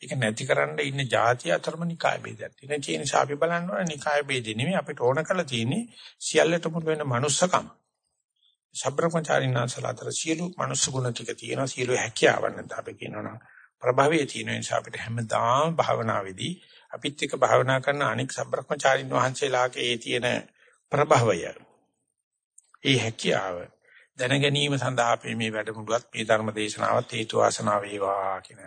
ඒක නැතිකරන්න ඉන්න જાති අතරම නිකාය ભેදයක් තියෙනවා. ඒ නිසා අපි බලන්න ඕන නිකාය ભેදෙ නෙමෙයි අපිට ඕන කරලා තියෙන්නේ සියල්ලට මුල් වෙන manussකම. සබ්‍රමචාරින්නාසල අතර සියලු මනුස්ස ගුණ ටික තියෙනවා සියලු හැකියාවන් නැත්නම් අපි කියනවනම් ප්‍රභවයේ තියෙන නිසා අපිට හැමදාම භාවනාවේදී අපිත් එක්ක භාවනා කරන අනෙක් සබ්‍රමචාරින් වහන්සේලාගේ ඒ තියෙන ප්‍රභවය ඒ හැකියාව දැන ගැනීම සඳහා අපි මේ වැඩමුළුවත් මේ ධර්ම දේශනාවත් හේතු වාසනා වේවා කියන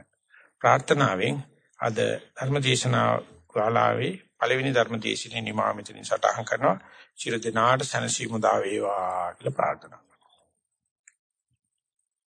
ප්‍රාර්ථනාවෙන් අද ධර්ම දේශනාව කාලාවේ පළවෙනි ධර්ම දේශනේ නිමාමිතින් සටහන් කරනවා. චිර දිනාට සනසීමු දා වේවා කියලා ප්‍රාර්ථනා කරනවා.